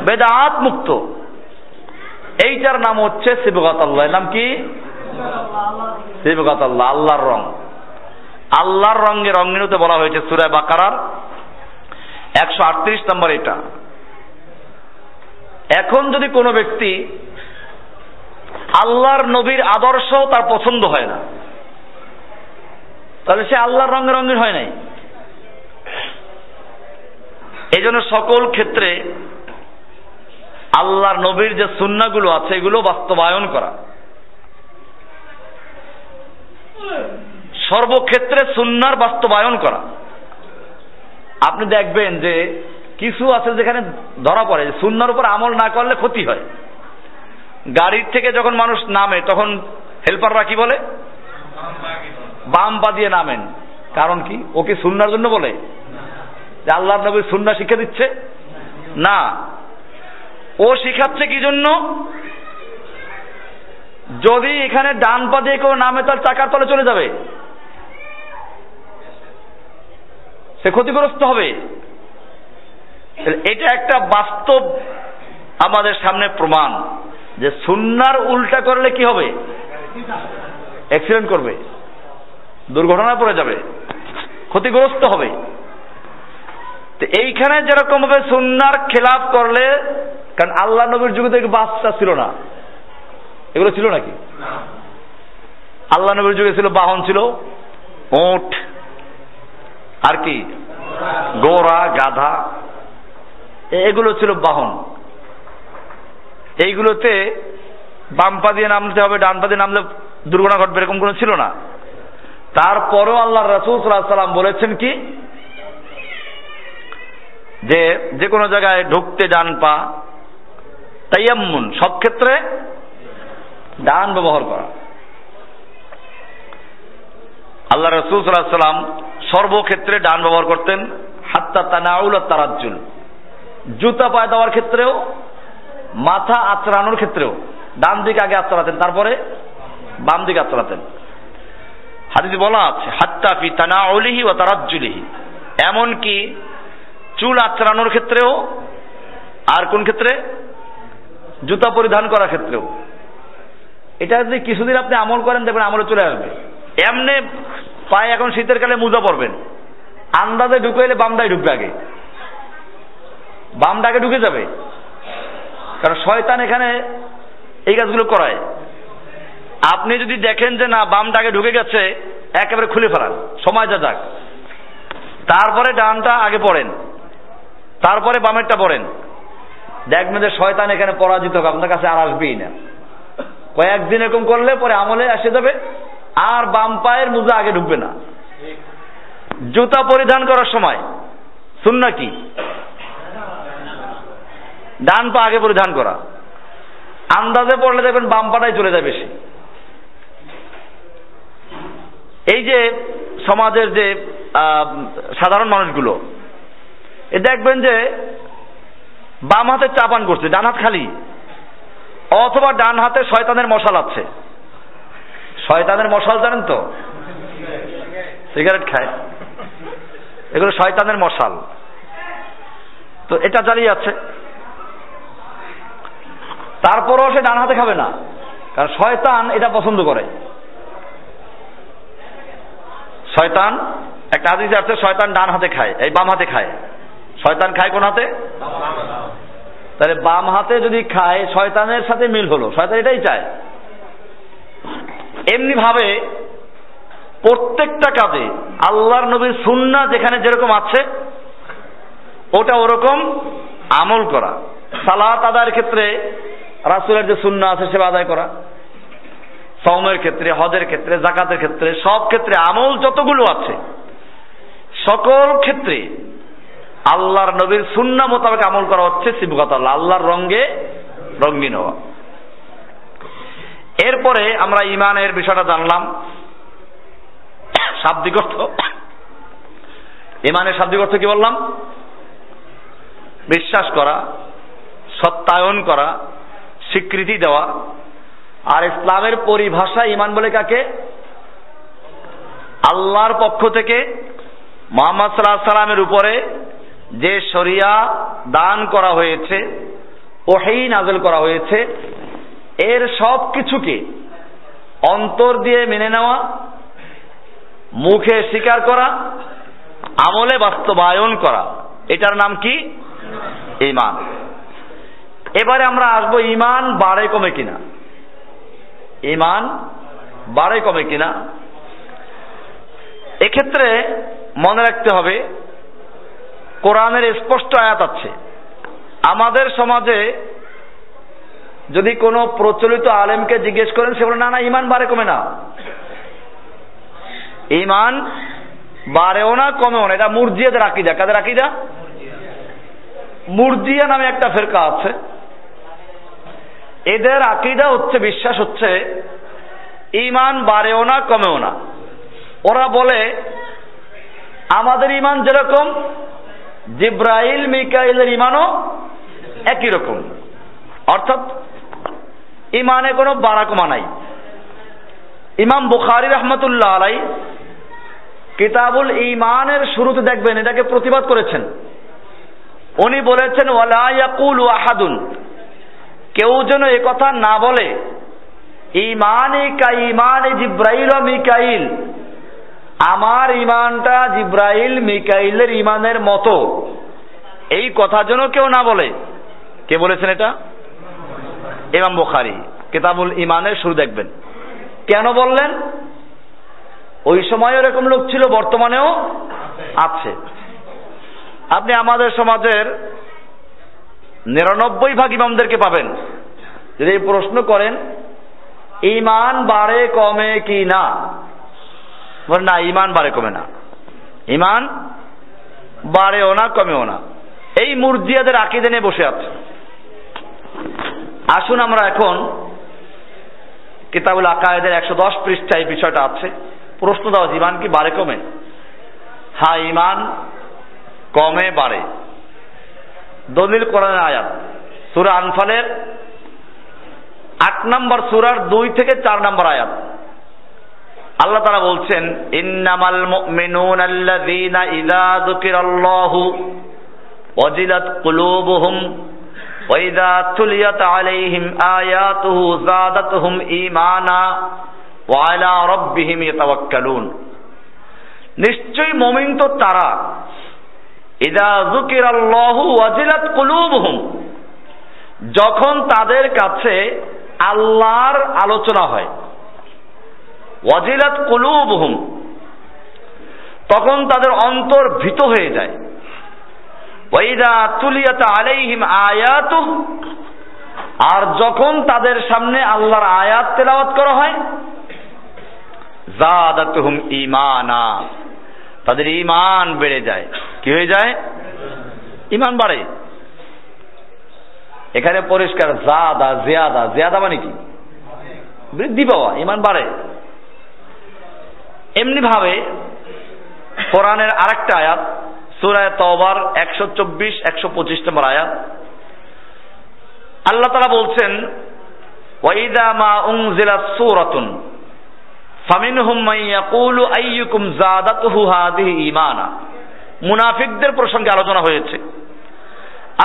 বেদাত মুক্ত। এইটার নাম হচ্ছে শিবগত আল্লাহ। নাম কি? শিবগত আল্লাহ, আল্লাহর রং। আল্লাহর রঙে রঙিনুতে বলা হয়েছে সুরায় বাকারার। একশো আটত্রিশ নম্বর এটা। এখন যদি কোনো ব্যক্তি আল্লাহর নবীর আদর্শ তার পছন্দ হয় না তাহলে সে আল্লাহর রঙে রঙের হয় নাই। এই জন্য সকল ক্ষেত্রে আল্লাহর নবীর যে সুন্নাগুলো আছে, এগুলো বাস্তবায়ন করা। সর্বক্ষেত্রে সুন্নার বাস্তবায়ন করা। আপনি দেখবেন যে কিছু আছে যেখানে ধরা পড়ে সুন্নার উপর আমল না করলে ক্ষতি হয়। গাড়ির থেকে যখন মানুষ নামে, তখন হেল্পাররা কি বলে? বাম পা দিয়ে নামেন। কারণ কি? ওকে সুন্নার জন্য বলে। যে আল্লাহ নবীর সুন্না শিক্ষা দিচ্ছে? না। ও শিখাচ্ছে কি জন্য? যদি এখানে ডান পা দিয়ে কেউ নামে, তার চাকার তলে চলে যাবে। সে ক্ষতিগ্রস্ত হবে। এটা একটা বাস্তব আমাদের সামনে প্রমাণ যে সুন্নার উল্টা করলে কি হবে? অ্যাক্সিডেন্ট করবে। দুর্ঘটনায় পড়ে যাবে, ক্ষতিগ্রস্ত হবে। এইখানে যেরকম ভাবে সুন্নার খেলাফ করলে, কারণ আল্লাহ নবীর যুগে থেকে বাচ্চা ছিল না। এগুলো ছিল নাকি? আল্লাহ নবীর যুগে ছিল বাহন ছিল ওট আর কি? গোড়া, গাধা এগুলো ছিল বাহন। এইগুলোতে বাম পা দিয়ে নামতে হবে, ডান পা দিয়ে নামলে দুর্ঘটনা ঘটবে, এরকম কোনো ছিল না। তারপরও আল্লাহ রসুল সাল্লাম বলেছেন কি? যে যে কোনো জায়গায় ঢুকতে ডান পা, তাইয়াম্মুন, সব ক্ষেত্রে ডান ব্যবহার করা। আল্লাহ রসুল সাল্লাহ সাল্লাম সর্বক্ষেত্রে ডান ব্যবহার করতেন, হাত্তা তানাউল আর তারাজ্জুল। জুতা পায়ে দেওয়ার ক্ষেত্রেও, মাথা আচড়ানোর ক্ষেত্রেও, ডান দিকে আগে আচড়াতেন, তারপরে বাম দিকে আচড়াতেন। হাদিসে বলা আছে, হাত্তা ফি তানাউলিহি ও তারাজ্জুলিহি। এমনকি চুল আচড়ানোর ক্ষেত্রেও, আর কোন ক্ষেত্রে? জুতা পরিধান করার ক্ষেত্রেও। এটা যদি কিছুদিন আপনি আমল করেন, দেখবেন আমলে চলে আসবে। এমনি পায়ে এখন শীতের কালে মোজা পরবেন। আন্দাজে ঢুকে এলে বামদায় ঢুকবে আগে। আগে ঢুকে যাবে। কারণ শয়তান এখানে এই কাজগুলো করায়। আপনি যদি দেখেন যে না বামটা আগে ঢুকে গেছে, একেবারে খুলে ফেলান। সময় যা যাক। তারপরে ডানটা আগে পড়েন। তারপরে বামেরটা পড়েন। দেখবেন যে শয়তান এখানে পরাজিত হবে। আপনার কাছে আর আসবেই না। কয়েকদিন এরকম করলে পরে আমলে এসে যাবে। আর বাম পায়ের মোজা আগে ঢুকবে না। জুতা পরিধান করার সময়। শুননা কি? ডান পা আগে পরিধান করা। আন্দাজে পড়লে দেখবেন বাম পাটাই চলে যায় বেশি। এই যে সমাজের যে সাধারণ মানুষগুলো, এ দেখবেন যে বাম হাতে চা পান করছে, ডান হাত খালি, অথবা ডান হাতে শয়তানের মশাল আছে। শয়তানের মশাল জানেন তো? সিগারেট খায়। এগুলো শয়তানের মশাল। তো এটা জ্বালিয়ে আছে। তারপরও সে ডান হাতে খাবে না। কারণ শয়তান এটা পছন্দ করে। শয়তান, একটা হাদিস আছে, শয়তান ডান হাতে খায়, এই বাম হাতে খায়। শয়তান খায় কোন হাতে? তাহলে বাম হাতে যদি খায়, শয়তানের সাথে মিল হলো। শয়তান এটাই চায়। এমনি ভাবে প্রত্যেকটা কাজে আল্লাহর নবীর সুন্না যেখানে যেরকম আছে, ওটা ওরকম আমল করা। সালাত আদায়ের ক্ষেত্রে রাসুলের যে সুন্না আছে, সেবা আদায় করা। সৌমের ক্ষেত্রে, হজের ক্ষেত্রে জাকাতের ক্ষেত্রে, সব ক্ষেত্রে আমল যতগুলো আছে, সকল ক্ষেত্রে আল্লাহর নবীর সুন্না মোতাবেক আমল করা হচ্ছে শিবগত আল্লাহ, আল্লাহর রঙ্গে রঙ্গিন হওয়া। এরপরে আমরা ইমানের বিষয়টা জানলাম। শাব্দিক অর্থ ইমানের শাব্দিক অর্থ কি বললাম? বিশ্বাস করা, সত্যায়ন করা, স্বীকৃতি দেওয়া আর ইসলামের পরিভাষা ইমান বলে কাকে? আল্লাহর পক্ষ থেকে মোহাম্মদ সাল্লাহ সাল্লামের উপরে যে শরিয়া দান করা হয়েছে ওহেই নাজল করা হয়েছে, এর সব কিছুকে অন্তর দিয়ে মেনে নেওয়া, মুখে স্বীকার করা, আমলে বাস্তবায়ন করা, এটার নাম কি? ইমান এবারে আমরা আসব ইমান বাড়ে কমে কিনা। ইমান বাড়ে কমে কিনা? এক্ষেত্রে মনে রাখতে হবে, কোরআনের স্পষ্ট আয়াত আছে। আমাদের সমাজে যদি কোনো প্রচলিত আলেমকে জিজ্ঞেস করেন, সে বলে, না না, ইমান বাড়ে কমে না। ইমান বাড়েও না, কমেও না। এটা মুরজিয়াদের আকিদা। কাদের আকিদা? মুরজিয়া নামে একটা ফেরকা আছে। এদের আকিদা হচ্ছে, বিশ্বাস হচ্ছে ইমান বাড়েও না, কমেও না। ওরা বলে, আমাদের ইমান যেরকম, জিব্রাইল, মিকাইলের ইমানও একই রকম। অর্থাৎ ইমানে কোনো বাড়া কমা নাই। ইমাম বুখারি রহমতুল্লাহ আলাই কিতাবুল ইমানের শুরুতে দেখবেন, এটাকে প্রতিবাদ করেছেন। উনি বলেছেন, ওয়ালা ইয়াকুল আহাদুন। কেউ যেন এ কথা না বলে, ইমানে কা জিব্রাইল ও মিকাইল। আমার ইমানটা জিব্রাইল মিকাইলের ইমানের মতো। এই কথা যেন কেউ না বলে। কে বলেছেন এটা? ইমাম বুখারি। কেতাবুল ইমানের শুরু দেখবেন। কেন বললেন? ওই সময় এরকম লোক ছিল, বর্তমানেও আছে। আপনি আমাদের সমাজের নিরানব্বই ভাগ ইমামদেরকে পাবেন। যদি প্রশ্ন করেন, ইমান বাড়ে কমে কি না? না, ইমান বাড়ে কমে না। ইমান বাড়েও না, কমেও না। এই মুরজিয়াদের আকিদে নিয়ে বসে আছে আসুন আমরা এখন কিতাবুল আকায়েদের একশো দশ পৃষ্ঠায় বিষয়টা আছে। প্রশ্ন দাও ইমান কি বাড়ে কমে? হ্যাঁ ইমান কমে বাড়ে। দলিল কোরআনের আয়াত। সুরা আনফালের আট নম্বর সুরার দুই থেকে চার নম্বর আয়াত। আল্লাহ তারা বলছেন, ইন্নামাল মুমিনুন আল্লাযীনা ইযা যুকিরাল্লাহু ওয়াজিলাত কুলুবুহুম ওয়া ইযা তুলিয়াত আলাইহিম আয়াতুহু যাদাতুহুম ঈমানা ওয়া আলা রাব্বিহিম ইয়াতাওয়াক্কালুন। নিশ্চয়ই মুমিন তো তারা ইদা যুকিরাল্লাহু ওয়াজিলাত কুলুবুহুম। যখন তাদের কাছে আল্লাহর আলোচনা হয়, ওয়াজিলাত কুলুবুহুম, তখন তাদের অন্তর ভীত হয়ে যায়। ওয়াইদা তুলিয়াত আলাইহিম আয়াতু আর যখন তাদের সামনে আল্লাহর আয়াত তেলাওয়াত করা হয়, জাদাতুহুম ঈমানা। তাদের ইমান বেড়ে যায়। কি হয়ে যায়? ঈমান বাড়ে। এখানে পরিষ্কার জাদা জিয়াদা। জিয়াদা মানে কি? বৃদ্ধি পাওয়া, ঈমান বাড়ে। এমনি ভাবে কোরআনের আরেকটা আয়াত সুরায় তওবার একশো চব্বিশ, একশো পঁচিশ নম্বর আয়াত। আল্লাহ তালা বলছেন ওয়াইদা মা উংজিলাত সূরাতুন। মুনাফিকদের প্রসঙ্গে আলোচনা হয়েছে।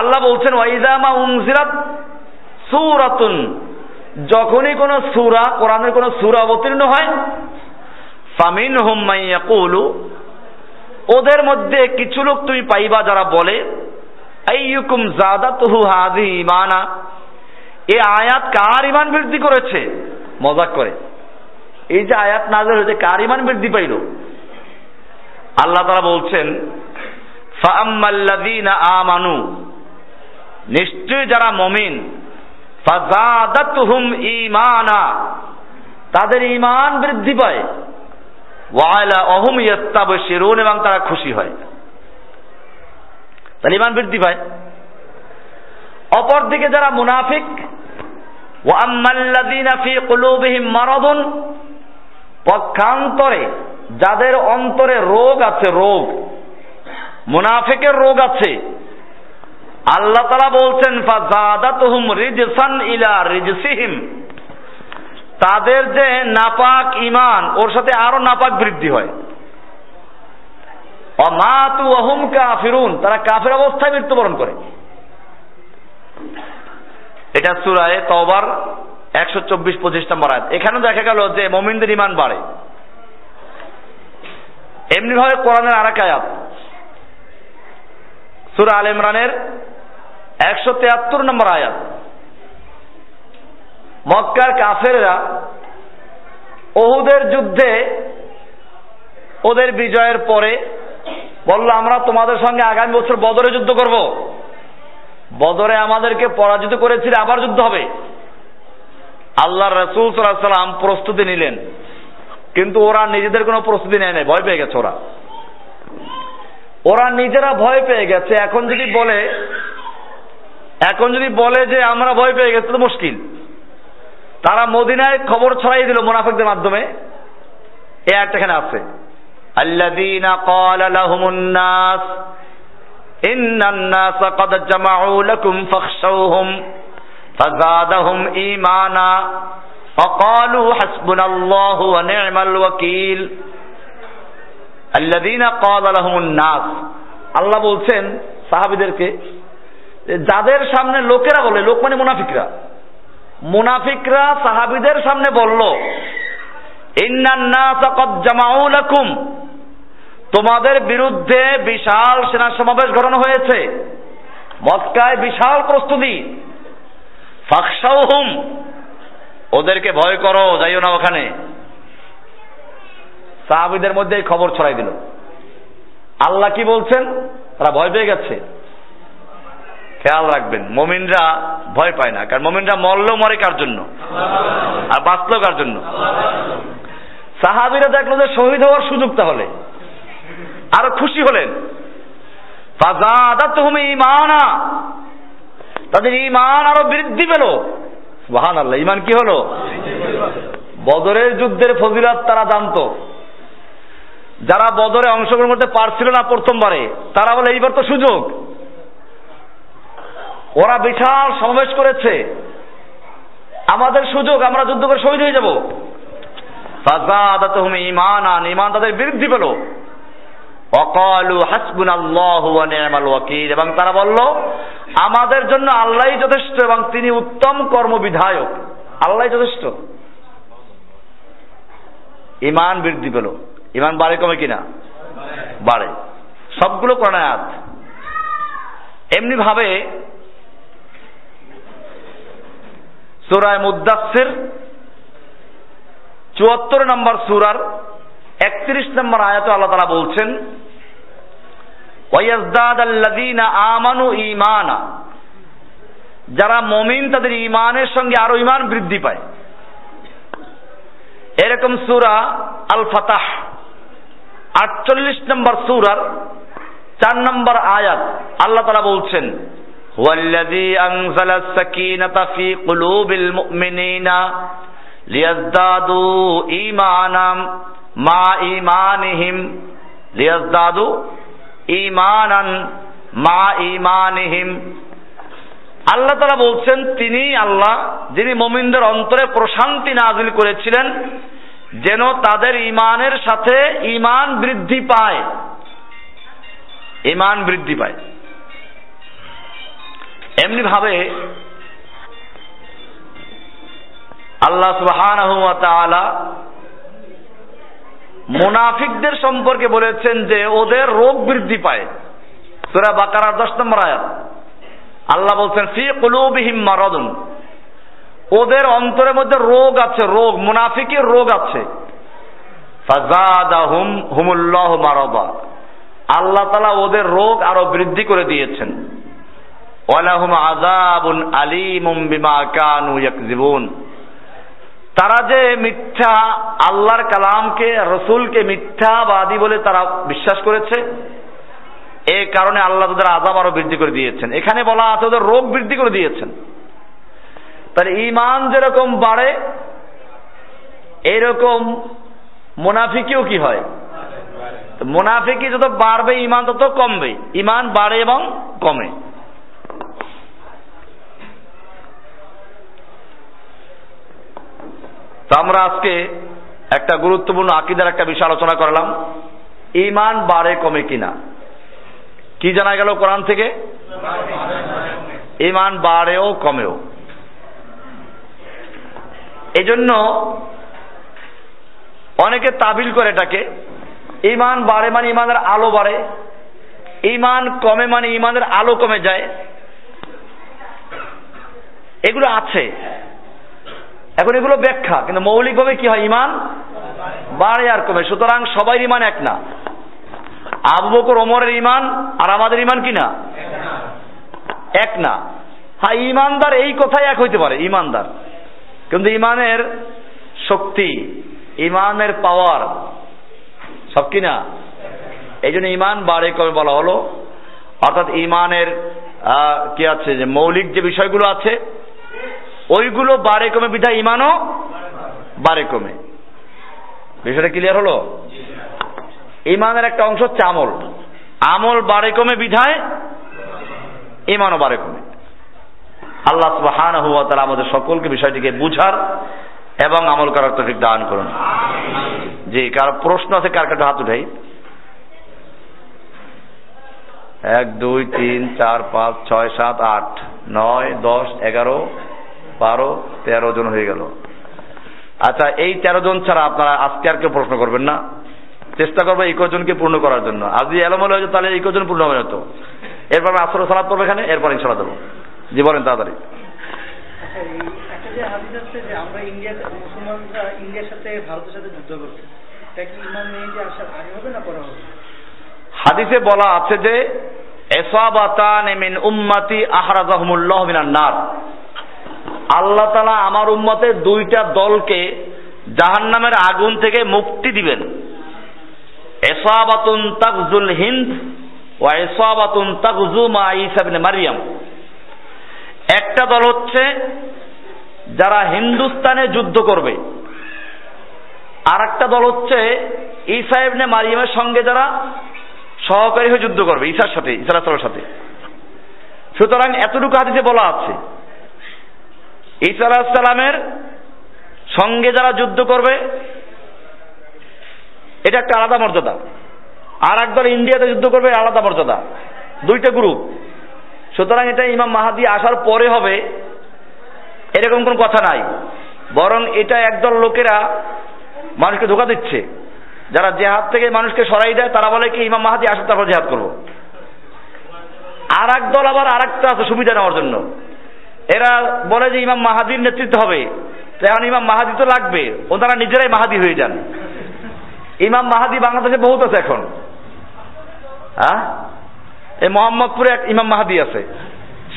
আল্লাহ বলছেন ওয়াইদা মা উংজিলাত সূরাতুন। যখনই কোন সূরা, কোরআনের কোন সূরা অবতীর্ণ হয়, ফামিনহুম মান ইয়াকুলু, ওদের মধ্যে কিছু লোক তুমি পাইবা যারা বলে, আইয়ুকুম জাদাতুহু হাদিহি ঈমানা। এই আয়াত কার ইমান বৃদ্ধি করেছে? মজাক করে। এই যে আয়াত নাজর হয়েছে, কার ইমান বৃদ্ধি পাইল? আল্লাহ তারা বলছেন আমানু নিশ্চয় যারা মমিন ফাজাদাতুহুম তাদের ঈমান বৃদ্ধি পায়। ওয়ালা এবং তারা খুশি হয়। তাহলে ঈমান বৃদ্ধি পায়। অপরদিকে যারা মুনাফিক ওয়াম্মাল্লাযীনা ফি কুলুবিহিম মারাদুন পক্ষান্তরে যাদের অন্তরে রোগ আছে, রোগ, মুনাফিকের রোগ আছে, আল্লাহ তারা বলছেন রিজসান ইলা রিজসিহিম। তাদের যে নাপাক ইমান ওর সাথে আরও নাপাক বৃদ্ধি হয়। অমাতু অহুম কাফিরুন, তারা কাফের অবস্থায় মৃত্যুবরণ করে। এটা সুরায় তবার একশো চব্বিশ পঁচিশ নম্বর আয়াত। এখানে দেখা গেল যে মমিনদের ইমান বাড়ে। এমনি ভাবে কোরআনের আর এক আয়াত। সুরা আল ইমরানের একশো তেয়াত্তর নম্বর আয়াত। মক্কার কাফেররা ওহুদের যুদ্ধে ওদের বিজয়ের পরে বলল, আমরা তোমাদের সঙ্গে আগামী বছর বদরে যুদ্ধ করব। বদরে আমাদেরকে পরাজিত করেছিল, আবার যুদ্ধ হবে। আল্লাহ রসুল সাল্লাম প্রস্তুতি নিলেন। কিন্তু ওরা নিজেদের কোনো প্রস্তুতি নেয় নাই, ভয় পেয়ে গেছে ওরা। ওরা নিজেরা ভয় পেয়ে গেছে। এখন যদি বলে, এখন যদি বলে যে আমরা ভয় পেয়ে গেছি, তো মুশকিল। তারা মদিনায় খবর ছড়াই দিল মোনাফিকদের মাধ্যমে। এ একটাখানে আছে। আল্লাযীনা ক্বালা লাহুমুন নাস, ইন্নান নাস ক্বাদ জামাউ লাকুম فزادهم إيمانا وقالوا حسبنا الله ونعم الوكيل الذين قال لهم الناس আল্লাহ বলছেন সাহাবিদেরকে যাদের সামনে লোকেরা বলে লোক মানে মুনাফিকরা মুনাফিকরা সাহাবিদের সামনে বলল জামাউলাকুম তোমাদের বিরুদ্ধে বিশাল সেনা সমাবেশ ঘটানো হয়েছে মক্কায় বিশাল প্রস্তুতি ফাকসাউহুম ওদেরকে ভয় করো, যাইও না ওখানে। সাহাবিদের মধ্যে এই খবর ছড়াই দিল। আল্লাহ কি বলছেন? তারা ভয় পেয়ে গেছে। খেয়াল রাখবেন, মমিনরা ভয় পায় না, কারণ মমিনরা মরলেও মরে কার জন্য? আর বাঁচলেও কার জন্য? সাহাবিরা দেখল যে শহীদ হওয়ার সুযোগ তাহলে। আরও খুশি হলেন। ইমানা তাদের ইমান আরও বৃদ্ধি পেল। বাহান আল্লাহ ইমান কি হলো? বদরের যুদ্ধের ফজিলত তারা জানতো। যারা বদরে অংশগ্রহণ করতে পারছিল না প্রথমবারে, তারা বলে, এইবার তো সুযোগ। ওরা বিশাল সমাবেশ করেছে। আমাদের সুযোগ, আমরা যুদ্ধ করে শহীদ হয়ে যাব। ইমান ঈমানান, ঈমান তাদের বৃদ্ধি পেল। অকালু হাসবুনাল্লাহু ওয়া নি'মাল ওয়াকিল। এবং তারা বলল, আমাদের জন্য আল্লাহই যথেষ্ট এবং তিনি উত্তম কর্মবিধায়ক। আল্লাহই যথেষ্ট। ইমান বৃদ্ধি পেল। ইমান বাড়ে, কমে কিনা? বাড়ে। সবগুলো প্রণায়াত এমনি ভাবে সুরায় মুদাসির চুয়াত্তর নম্বর সুরার একত্রিশ নম্বর আয়াত আল্লাহ তালা বলছেন ওয়াজদাদ আল্লাযীনা আমানু ঈমানা যারা মমিন তাদের ইমানের সঙ্গে আরো ইমান বৃদ্ধি পায় এরকম সুরা আল ফাতাহ আটচল্লিশ নম্বর সুরার চার নম্বর আয়াত আল্লাহ তালা বলছেন هو الذي أنزل السكينة في قلوب المؤمنين ليزدادوا إيمانا মা ইমানিহিম লিয়াজদাদু ইমানান মা ইমানিহিম আল্লাহ তারা বলছেন, তিনি আল্লাহ, যিনি মমিনদের অন্তরে প্রশান্তি নাজিল করেছিলেন, যেন তাদের ইমানের সাথে ইমান বৃদ্ধি পায়। ইমান বৃদ্ধি পায়। এমনি ভাবে আল্লাহ সুবাহ মুনাফিকদের সম্পর্কে বলেছেন যে ওদের রোগ বৃদ্ধি পায়। সূরা বাকারার 10 নম্বর আয়াত। আল্লাহ বলছেন, ফি কুলুবিহিম মারাদুন। ওদের অন্তরের মধ্যে রোগ আছে, রোগ, মুনাফিকের রোগ আছে। ফাজাদাহুম হুমুল্লাহ মারাদা। আল্লাহ তালা ওদের রোগ আরও বৃদ্ধি করে দিয়েছেন। ওয়ালাহুম আযাবুন আলীমুম বিমা কানু ইয়াকযিবুন। তারা যে মিথ্যা আল্লাহর কালামকে, রসুলকে মিথ্যা মিথ্যাবাদী বলে তারা বিশ্বাস করেছে, এ কারণে আল্লাহ তাদের আজাব আরও বৃদ্ধি করে দিয়েছেন। এখানে বলা আছে ওদের রোগ বৃদ্ধি করে দিয়েছেন। তার ইমান যেরকম বাড়ে, এরকম মুনাফিকেও কি হয়? মোনাফিকি যত বাড়বে ইমান তত কমবে। ইমান বাড়ে এবং কমে। তো আমরা আজকে একটা গুরুত্বপূর্ণ আকিদার একটা বিষয় আলোচনা করলাম ইমান বাড়ে কমে কিনা। কি জানা গেল কোরআন থেকে? ইমান বাড়েও কমেও। এজন্য অনেকে তাবিল করে এটাকে ইমান বাড়ে মানে ইমানের আলো বাড়ে ইমান কমে মানে ইমানের আলো কমে যায়। এগুলো আছে। এখন এগুলো ব্যাখ্যা, কিন্তু মৌলিকভাবে কি হয়? ইমান বাড়ে আর কমে। সুতরাং সবাই ইমান এক না। আবু বকর, ওমরের ইমান আর আমাদের ইমান কি না? এক না। হ্যাঁ ইমানদার এই কথাই এক হইতে পারে, ইমানদার। কিন্তু ইমানের শক্তি, ইমানের পাওয়ার সব কি না? এই জন্য ইমান বাড়ে কমে বলা হলো। অর্থাৎ ইমানের কি আছে, যে মৌলিক যে বিষয়গুলো আছে ওইগুলো বারে কমে বিধায় ইমানও বাড়ে কমে। বিষয়টা ক্লিয়ার হলো? ইমানের একটা অংশ হচ্ছে আমল। আমল বাড়ে কমে বিধায়, ইমানও বাড়ে কমে। আল্লাহ সুবহানাহু হুয়া তারা আমাদের সকলকে বিষয়টিকে বুঝার এবং আমল করার তৌফিক দান করুন। জি, কার প্রশ্ন আছে, কার কাছে হাত উঠাই? এক, দুই, তিন, চার, পাঁচ, ছয়, সাত, আট, নয়, দশ, এগারো বারো তেরো জন হয়ে গেল। আচ্ছা এই তেরো জন ছাড়া আপনারা আজকে আর কেউ প্রশ্ন করবেন না। চেষ্টা করব এই কজনকে পূর্ণ করার জন্য। আজ যদি এলোমেলো হয়েছে তাহলে কজন পূর্ণ হবে তো? এরপর আসর সালাদ করব এখানে এরপর ইনশাল্লাহ দেবো। জি বলেন তাড়াতাড়ি। যে আমরা ইন্ডিয়া মুসলমানরা ইন্ডিয়ার সাথে ভারতের সাথে যুদ্ধ করছি। হাদিসে বলা আছে যে এসাবাতান মিন উম্মতি আহরাজাহুমুল্লাহ মিনান নার। আল্লাহ তাআলা আমার উম্মতের দুইটা দলকে জাহান্নামের আগুন থেকে মুক্তি দিবেন। এসাবাতুন তাকজুল হিন্দ ওয়া এসাবাতুন তাকজু মা মারইয়াম। একটা দল হচ্ছে যারা হিন্দুস্তানে যুদ্ধ করবে। আর একটা দল হচ্ছে ঈসা ইবনে মারিয়ামের সঙ্গে যারা সহকারী হয়ে যুদ্ধ করবে, ঈসার সাথে আলাহিসাল্লামের সাথে। সুতরাং এতটুকু হাদিসে বলা আছে। ঈসা আলাহিসাল্লামের সঙ্গে যারা যুদ্ধ করবে, এটা একটা আলাদা মর্যাদা। আর একদল ইন্ডিয়াতে যুদ্ধ করবে আলাদা মর্যাদা। দুইটা গ্রুপ সুতরাং এটা ইমাম মাহাদি আসার পরে হবে, এরকম কোনো কথা নাই। বরং এটা একদল লোকেরা মানুষকে ধোকা দিচ্ছে। যারা জেহাদ থেকে মানুষকে সরাই দেয়, তারা বলে কি, ইমাম মাহাদি আসুক, তারপর জেহাদ করব। আর এক দল আবার আর একটা আছে, সুবিধা নেওয়ার জন্য। এরা বলে যে ইমাম মাহাদির নেতৃত্ব হবে। এখন ইমাম মাহাদি তো লাগবে। ওনারা নিজেরাই মাহাদি হয়ে যান। ইমাম মাহাদি বাংলাদেশে বহুত আছে এখন। হ্যাঁ? এই মোহাম্মদপুরে এক ইমাম মাহাদি আছে।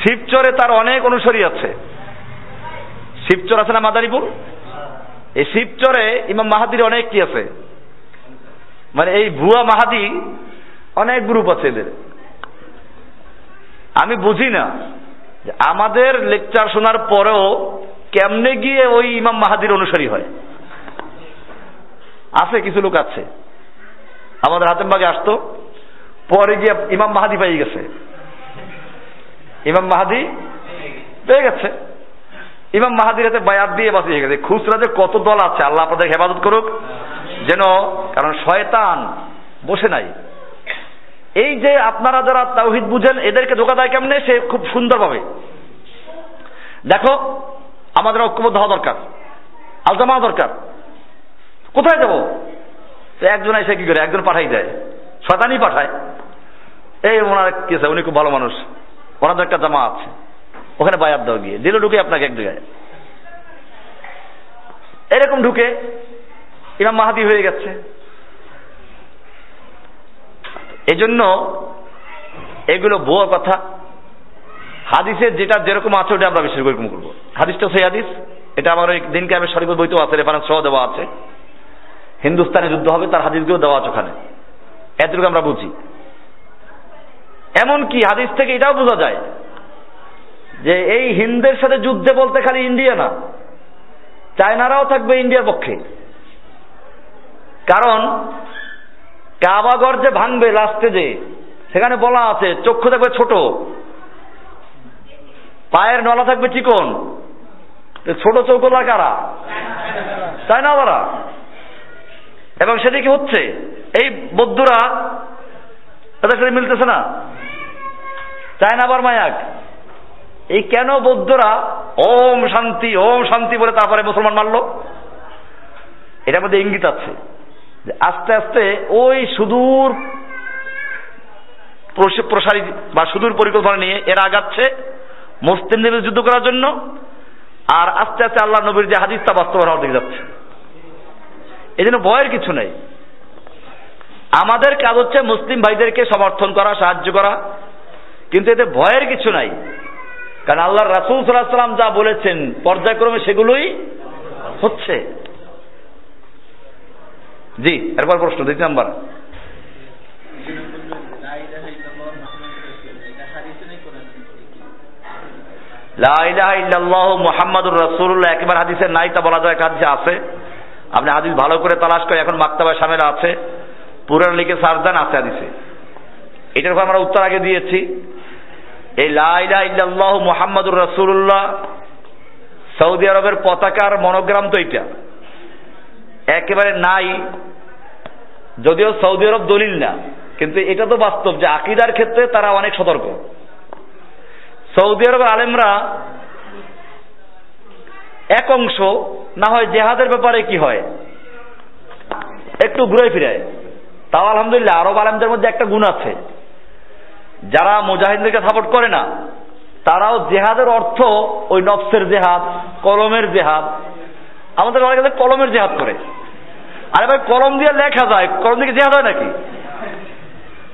শিবচরে তার অনেক অনুসারী আছে। শিবচর আছে না মাদারীপুর? এই শিবচরে ইমাম মাহাদির অনেক কি আছে? মানে এই ভুয়া মাহাদি অনেক গ্রুপ আছে এদের। আমি বুঝি না। আমাদের লেকচার শোনার পরেও কেমনে গিয়ে ওই ইমাম মাহাদির অনুসারী হয়? আছে কিছু লোক আছে। আমাদের হাতেমবাগে আসতো, পরে গিয়ে ইমাম মাহাদি পেয়ে গেছে। ইমাম মাহাদি পেয়ে গেছে। ইমাম মাহাদির হাতে বায়াত দিয়ে বাঁচিয়ে গেছে। খুচরা যে কত দল আছে, আল্লাহ আপনাদের হেফাজত করুক। যেন, কারণ শয়তান বসে নাই। এই যে আপনারা যারা তাওহিদ বুঝেন, এদেরকে ধোকা দেয় কেমনে? সে খুব সুন্দরভাবে। দেখো, আমাদের ঐক্যবদ্ধ হওয়া দরকার। আলোচনা দরকার। কোথায় যাব? একজন এসে কি করে? একজন পাঠাই দেয়। শয়তানই পাঠায়। এই ওনার কি আছে? উনি খুব ভালো মানুষ। ওনাদের একটা জামা আছে। ওখানে বায়াত দাও গিয়ে। দিল ঢুকে আপনাকে এক জায়গায়। এরকম ঢুকে ইমাম মাহাদি হয়ে গেছে। এজন্য এগুলো ভুয়া কথা। হাদিসে যেটা যেরকম আছে, ওটা আমরা বেশি এরকম করব। হাদিসটা সেই হাদিস। এটা আমার ওই দিনকে আমি শরীফ বইতেও আছে রেফারেন্স সহ দেওয়া আছে। হিন্দুস্তানে যুদ্ধ হবে, তার হাদিসগুলো দেওয়া আছে ওখানে। এতটুকু আমরা বুঝি। এমন কি হাদিস থেকে এটাও বোঝা যায় যে এই হিন্দের সাথে যুদ্ধে বলতে খালি ইন্ডিয়া না, চায়নারাও থাকবে ইন্ডিয়ার পক্ষে। কারণ কাবাগর যে ভাঙবে লাস্টে যে, সেখানে বলা আছে, চক্ষু থাকবে ছোট, পায়ের নলা থাকবে চিকন ছোট চৌকলা কারা? তাই না ওরা? এবং সেদিকে হচ্ছে? এই বৌদ্ধরা তাদের সাথে মিলতেছে না? চায় না আবার মায়াক? এই কেন বৌদ্ধরা ওম শান্তি ওম শান্তি বলে তারপরে মুসলমান মারলো? এটার মধ্যে ইঙ্গিত আছে। আস্তে আস্তে ওই সুদূর প্রস- প্রসারী বা সুদূর পরিকল্পনা নিয়ে এরা আগাচ্ছে মুসলিমদের যুদ্ধ করার জন্য, আর আস্তে আস্তে আল্লাহ নবীর যে হাদিস তা বাস্তব হওয়ার দিকে যাচ্ছে। এই জন্য ভয়ের কিছু নেই। আমাদের কাজ হচ্ছে মুসলিম ভাইদেরকে সমর্থন করা, সাহায্য করা, কিন্তু এতে ভয়ের কিছু নাই। কারণ আল্লাহ রাসুল সাল্লাহ সাল্লাম যা বলেছেন, পর্যায়ক্রমে সেগুলোই হচ্ছে। জি, এরপর প্রশ্ন দ্বিতীয় নাম্বার। মুহাম্মাদুর রাসূলুল্লাহ, একবার হাদিসে নাই তা বলা যায় কাছে আছে। আপনি হাদিস ভালো করে তালাশ করে এখন মাক্তাবা সামেল আছে। পুরান লিখে সারদান আছে হাদিসে। এটার উপর আমরা উত্তর আগে দিয়েছি। এই লা ইলাহা ইল্লাল্লাহ মুহাম্মাদুর রাসূলুল্লাহ, সৌদি আরবের পতাকার মনোগ্রাম তো এটা। একেবারে নাই যদিও সৌদি আরব দলিল না, কিন্তু এটা তো বাস্তব যে আকিদার ক্ষেত্রে তারা অনেক সতর্ক। সৌদি আরবের আলেমরা এক অংশ, না হয় জেহাদের ব্যাপারে কি হয়, একটু ঘুরে ফিরে। তাও আলহামদুলিল্লাহ, আরব আলেমদের মধ্যে একটা গুণ আছে। যারা মুজাহিদদেরকে সাপোর্ট করে না, তারাও জেহাদের অর্থ ওই নফসের জেহাদ, কলমের জেহাদ। আমাদের কলমের জেহাদ করে। আরে ভাই, কলম দিয়ে লেখা যায়। কলম দিয়ে জেহাদ হয় নাকি?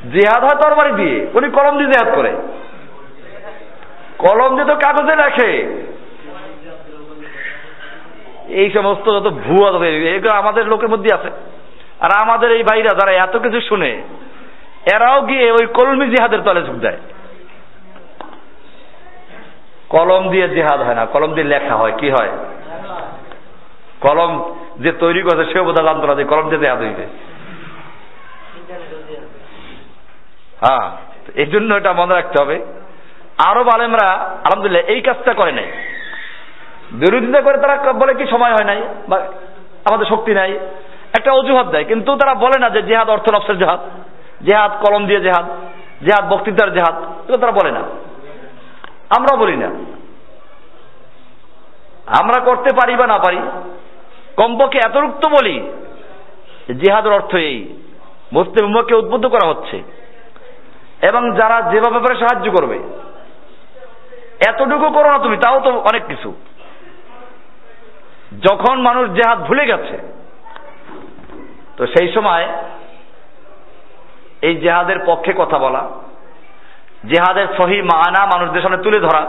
জেহাদ হয় তরবারি দিয়ে। উনি কলম দিয়ে জেহাদ করে। কলম দিয়ে তো কাগজে লেখে। এই সমস্ত যত ভুয়া এগুলো আমাদের লোকের মধ্যে আছে। আর আমাদের এই ভাইরা যারা এত কিছু শুনে, এরাও গিয়ে ওই কলমি জিহাদের তলে ঝুঁক দেয়। কলম দিয়ে জেহাদ হয় না। কলম দিয়ে লেখা হয়। কি হয়? কলম যে তৈরি করেছে, সেও বোধহয় জানতো যে কলম দিয়ে জেহাদ হইবে। হ্যাঁ এই জন্য এটা মনে রাখতে হবে। আরব আলেমরা, আলহামদুলিল্লাহ, এই কাজটা করে নাই। বিরোধিতা করে তারা বলে কি সময় হয় নাই, বা আমাদের শক্তি নাই। একটা অজুহাত দেয়, কিন্তু তারা বলে না যে জেহাদ অর্থ নফসের জেহাদ। জেহাদ কলম দিয়ে জেহাদ জেহাদ বক্তৃতার জেহাদ, এগুলো তারা বলে না। আমরা বলি না। আমরা করতে পারি বা না পারি কমপক্ষে এতটুক তো বলি জিহাদের অর্থ এই, মুসলিম উম্মকে উদ্বুদ্ধ করা হচ্ছে। এবং যারা যেভাবে ব্যাপারে সাহায্য করবে, এতটুকু করো না তুমি, তাও তো অনেক কিছু। যখন মানুষ জেহাদ ভুলে গেছে, তো সেই সময় এই জেহাদের পক্ষে কথা বলা, জেহাদের সহি মানা মানুষদের সামনে তুলে ধরা,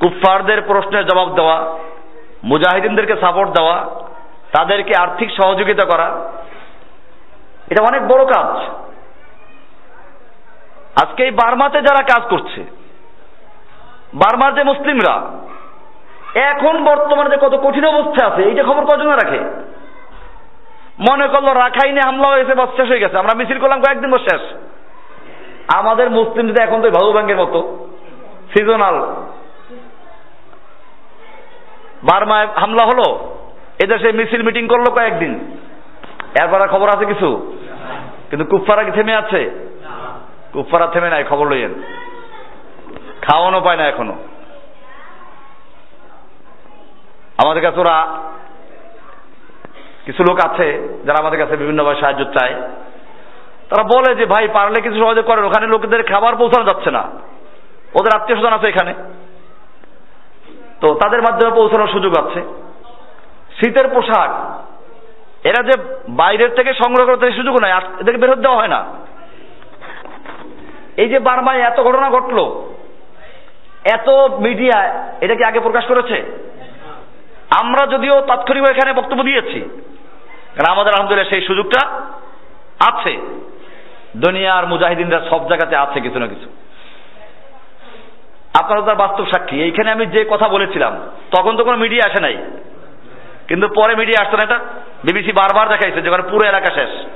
কুফফারদের প্রশ্নের জবাব দেওয়া মুজাহিদিনদেরকে সাপোর্ট দেওয়া, তাদেরকে আর্থিক সহযোগিতা করা, এটা অনেক বড় কাজ। আজকে এই বার্মাতে যারা কাজ করছে, বার্মার যে মুসলিমরা, এখন বর্তমানে যে কত কঠিন অবস্থা আছে, এইটা খবর কজনে রাখে? মনে করল রাখাইনে হামলা হয়েছে, বস শেষ হয়ে গেছে, আমরা মিছিল করলাম কয়েকদিন বস শেষ। আমাদের মুসলিমদের এখন তো ভাবু ব্যাংকের মতো সিজনাল বার্মায় হামলা হলো, এদেশে মিছিল মিটিং করল কয়েকদিন। এরপরে খবর আছে কিছু? কিন্তু কুফারা কি থেমে আছে? কুফারা থেমে নাই, খবর লইয়েন। খাওয়ানো পায় না এখনও। আমাদের কাছে ওরা কিছু লোক আছে যারা আমাদের কাছে বিভিন্নভাবে সাহায্য চায়। তারা বলে যে, ভাই, পারলে কিছু সহজে করেন। ওখানে লোকেদের খাবার পৌঁছানো যাচ্ছে না। ওদের আত্মীয় স্বজন আছে এখানে। তো তাদের মাধ্যমে পৌঁছানোর সুযোগ আছে। শীতের পোশাক, এরা যে বাইরের থেকে সংগ্রহ করতে সুযোগ নাই, এদেরকে বেরোত দেওয়া হয় না। এই যে বার্মায় এত ঘটনা ঘটলো, এত মিডিয়া এটা কি আগে প্রকাশ করেছে? আমরা যদিও তাৎক্ষণিক এখানে বক্তব্য দিয়েছি, কারণ আমাদের আলহামদুলিল্লাহ সেই সুযোগটা আছে। দুনিয়ার মুজাহিদিনরা সব জায়গাতে আছে কিছু না কিছু। আপনারা তার বাস্তব সাক্ষী। এইখানে আমি যে কথা বলেছিলাম, তখন তো কোনো মিডিয়া আসে নাই। কিন্তু পরে মিডিয়া আসতো না এটা। বিবিসি বারবার দেখাইছে যেখানে পুরো এলাকা শেষ।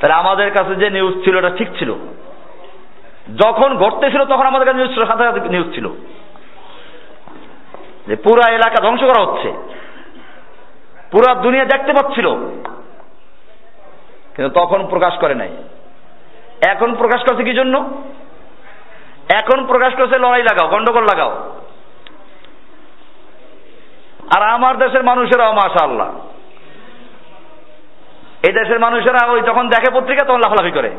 তাহলে আমাদের কাছে যে নিউজ ছিল, এটা ঠিক ছিল। যখন ঘটতেছিল, তখন আমাদের কাছে নিউজ ছিল, সাথে সাথে নিউজ ছিল। যে পুরা এলাকা ধ্বংস করা হচ্ছে। পুরা দুনিয়া দেখতে পাচ্ছিল। কিন্তু তখন প্রকাশ করে নাই। এখন প্রকাশ করছে কি জন্য? এখন প্রকাশ করছে, লড়াই লাগাও, গন্ডগোল লাগাও। আর আমার দেশের মানুষেরাও মাশা আল্লাহ এই দেশের মানুষেরা ওই যখন দেখে পত্রিকা, তখন লাফালাফি করে।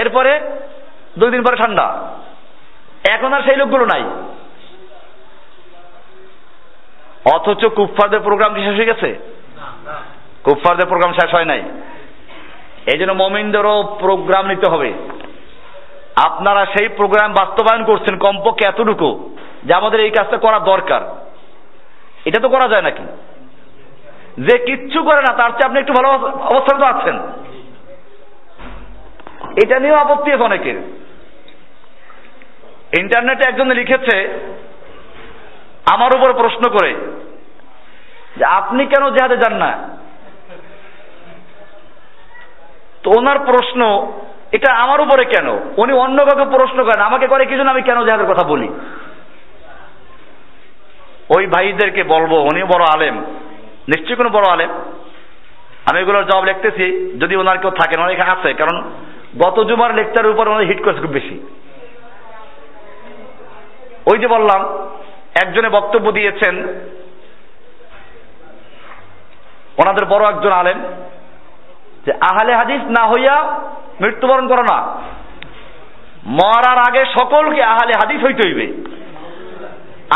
এরপরে দুই দিন পরে ঠান্ডা। এখন আর সেই লোকগুলো নাই। অথচ কুফফারদের প্রোগ্রাম কি শেষ হয়ে গেছে? কুফফারদের প্রোগ্রাম শেষ হয় নাই। এই জন্য মমিনদেরও প্রোগ্রাম নিতে হবে। আপনারা সেই প্রোগ্রাম বাস্তবায়ন করছেন কমপক্ষে এতটুকু যে আমাদের এই কাজটা করা দরকার। এটা তো করা যায় নাকি? যে কিচ্ছু করে না, তার চেয়ে আপনি একটু ভালো অবস্থানে তো আছেন। এটা নিয়েও আপত্তি আছে অনেকের। ইন্টারনেটে একজন লিখেছে, আমার উপর প্রশ্ন করে, যে আপনি কেন জেহাদে যান না? তো ওনার প্রশ্ন এটা আমার উপরে কেন? উনি অন্য কাউকে প্রশ্ন করেন, আমাকে করে কি জন্য আমি কেন জেহাদের কথা বলি? ওই ভাইদেরকে বলব, উনি বড় আলেম। নিশ্চয়ই কোনো বড় আলেম? আমি এগুলোর জবাব লিখতেছি, যদি ওনার কেউ থাকেন এখানে আছে, কারণ গত জুমার লেকচারের উপর ওনার হিট করেছে খুব বেশি। ওই যে বললাম, একজনে বক্তব্য দিয়েছেন, ওনাদের বড় একজন আলেম, যে আহলে হাদিস না হইয়া মৃত্যুবরণ করো না। মরার আগে সকলকে আহলে হাদিস হইতে হইবে।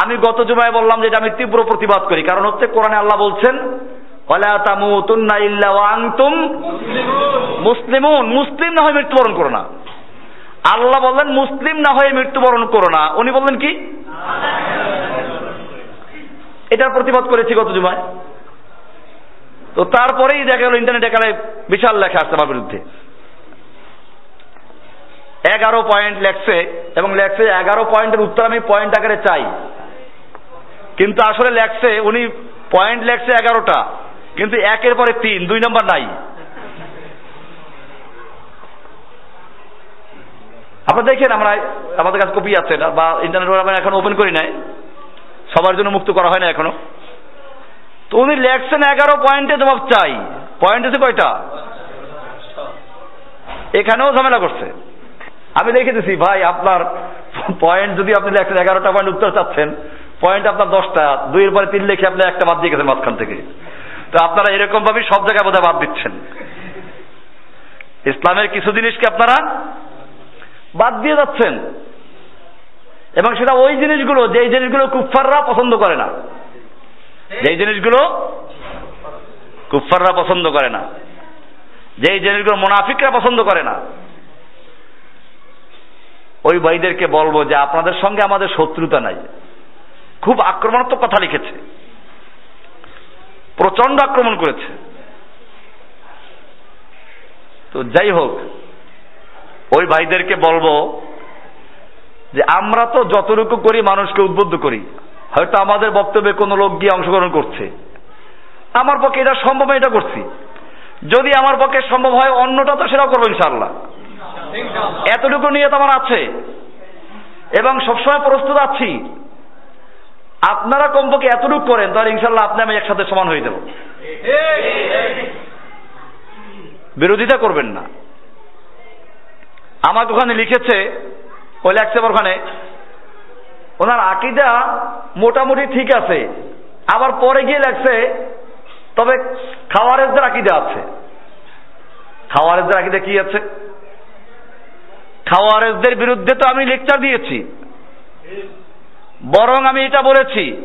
আমি গত জুমায় বললাম যে আমি তীব্র প্রতিবাদ করি, কারণ হচ্ছে কোরআনে আল্লাহ বলছেন মুসলিমুন। মুসলিম না হয়ে মৃত্যুবরণ করো না। আল্লাহ বললেন, মুসলিম না হয়ে মৃত্যুবরণ করো না। উনি বললেন কি? এটার প্রতিবাদ করেছি গত জুমায়। তো তারপরেই দেখা গেল, ইন্টারনেট এখানে বিশাল লেখা আসছে আমার বিরুদ্ধে। এগারো পয়েন্ট লেখছে এবং লেখছে এগারো পয়েন্টের উত্তর আমি পয়েন্ট আকারে চাই। কিন্তু আসলে লেখছে উনি পয়েন্ট লেখছে এগারোটা, কিন্তু একের পরে তিন, দুই নম্বর নাই। আপনারা দেখেন আমরা আমাদের কাছে কপি আছে বা ইন্টারনেট আমরা এখন ওপেন করি নাই। সবার জন্য মুক্ত করা হয় না এখনও। তো উনি লেখছেন এগারো পয়েন্টে জবাব চাই। পয়েন্ট আছে কয়টা? এখানেও ঝামেলা করছে। আমি লিখে দিছি ভাই, আপনার পয়েন্ট যদি আপনি লেখছেন এগারোটা পয়েন্ট উত্তর চাচ্ছেন পয়েন্ট আপনার দশটা, দুইয়ের পরে তিন লিখে আপনি একটা বাদ দিয়ে গেছেন মাঝখান থেকে। তো আপনারা এরকম ভাবে সব জায়গায় বোধহয় বাদ দিচ্ছেন। ইসলামের কিছু জিনিসকে আপনারা বাদ দিয়ে যাচ্ছেন। এবং সেটা ওই জিনিসগুলো, যেই জিনিসগুলো কুফাররা পছন্দ করে না। যেই জিনিসগুলো কুফাররা পছন্দ করে না। যেই জিনিসগুলো মোনাফিকরা পছন্দ করে না। ওই ভাইদেরকে বলব যে আপনাদের সঙ্গে আমাদের শত্রুতা নাই। খুব আক্রমণাত্মক কথা লিখেছে। প্রচণ্ড আক্রমণ করেছে। তো যাই হোক, ওই ভাইদেরকে বলব যে আমরা তো যতটুকু করি মানুষকে উদ্বুদ্ধ করি। হয়তো আমাদের বক্তব্যে কোনো লোক গিয়ে অংশগ্রহণ করছে। আমার পক্ষে এটা সম্ভব এটা করছি। যদি আমার পক্ষে সম্ভব হয়, অন্যটা তো সেটাও করব ইনশাল্লাহ এতটুকু নিয়ে তো আমার আছে। এবং সবসময় প্রস্তুত আছি। আপনারা কমপক্ষে এতটুকু করেন, তাহলে ইনশাল্লাহ আপনি আমি একসাথে সমান হয়ে যাব। বিরোধিতা করবেন না। আমাকে ওখানে লিখেছে ওই লেখছে ওখানে, ওনার আকিদা মোটামুটি ঠিক আছে। আবার পরে গিয়ে লেখছে, তবে খাওয়ারেজদের আকিদা আছে। খাওয়ারেজদের আকিদা কি আছে? খাওয়ারেজদের বিরুদ্ধে তো আমি লেকচার দিয়েছি। বরং আমি এটা বলেছি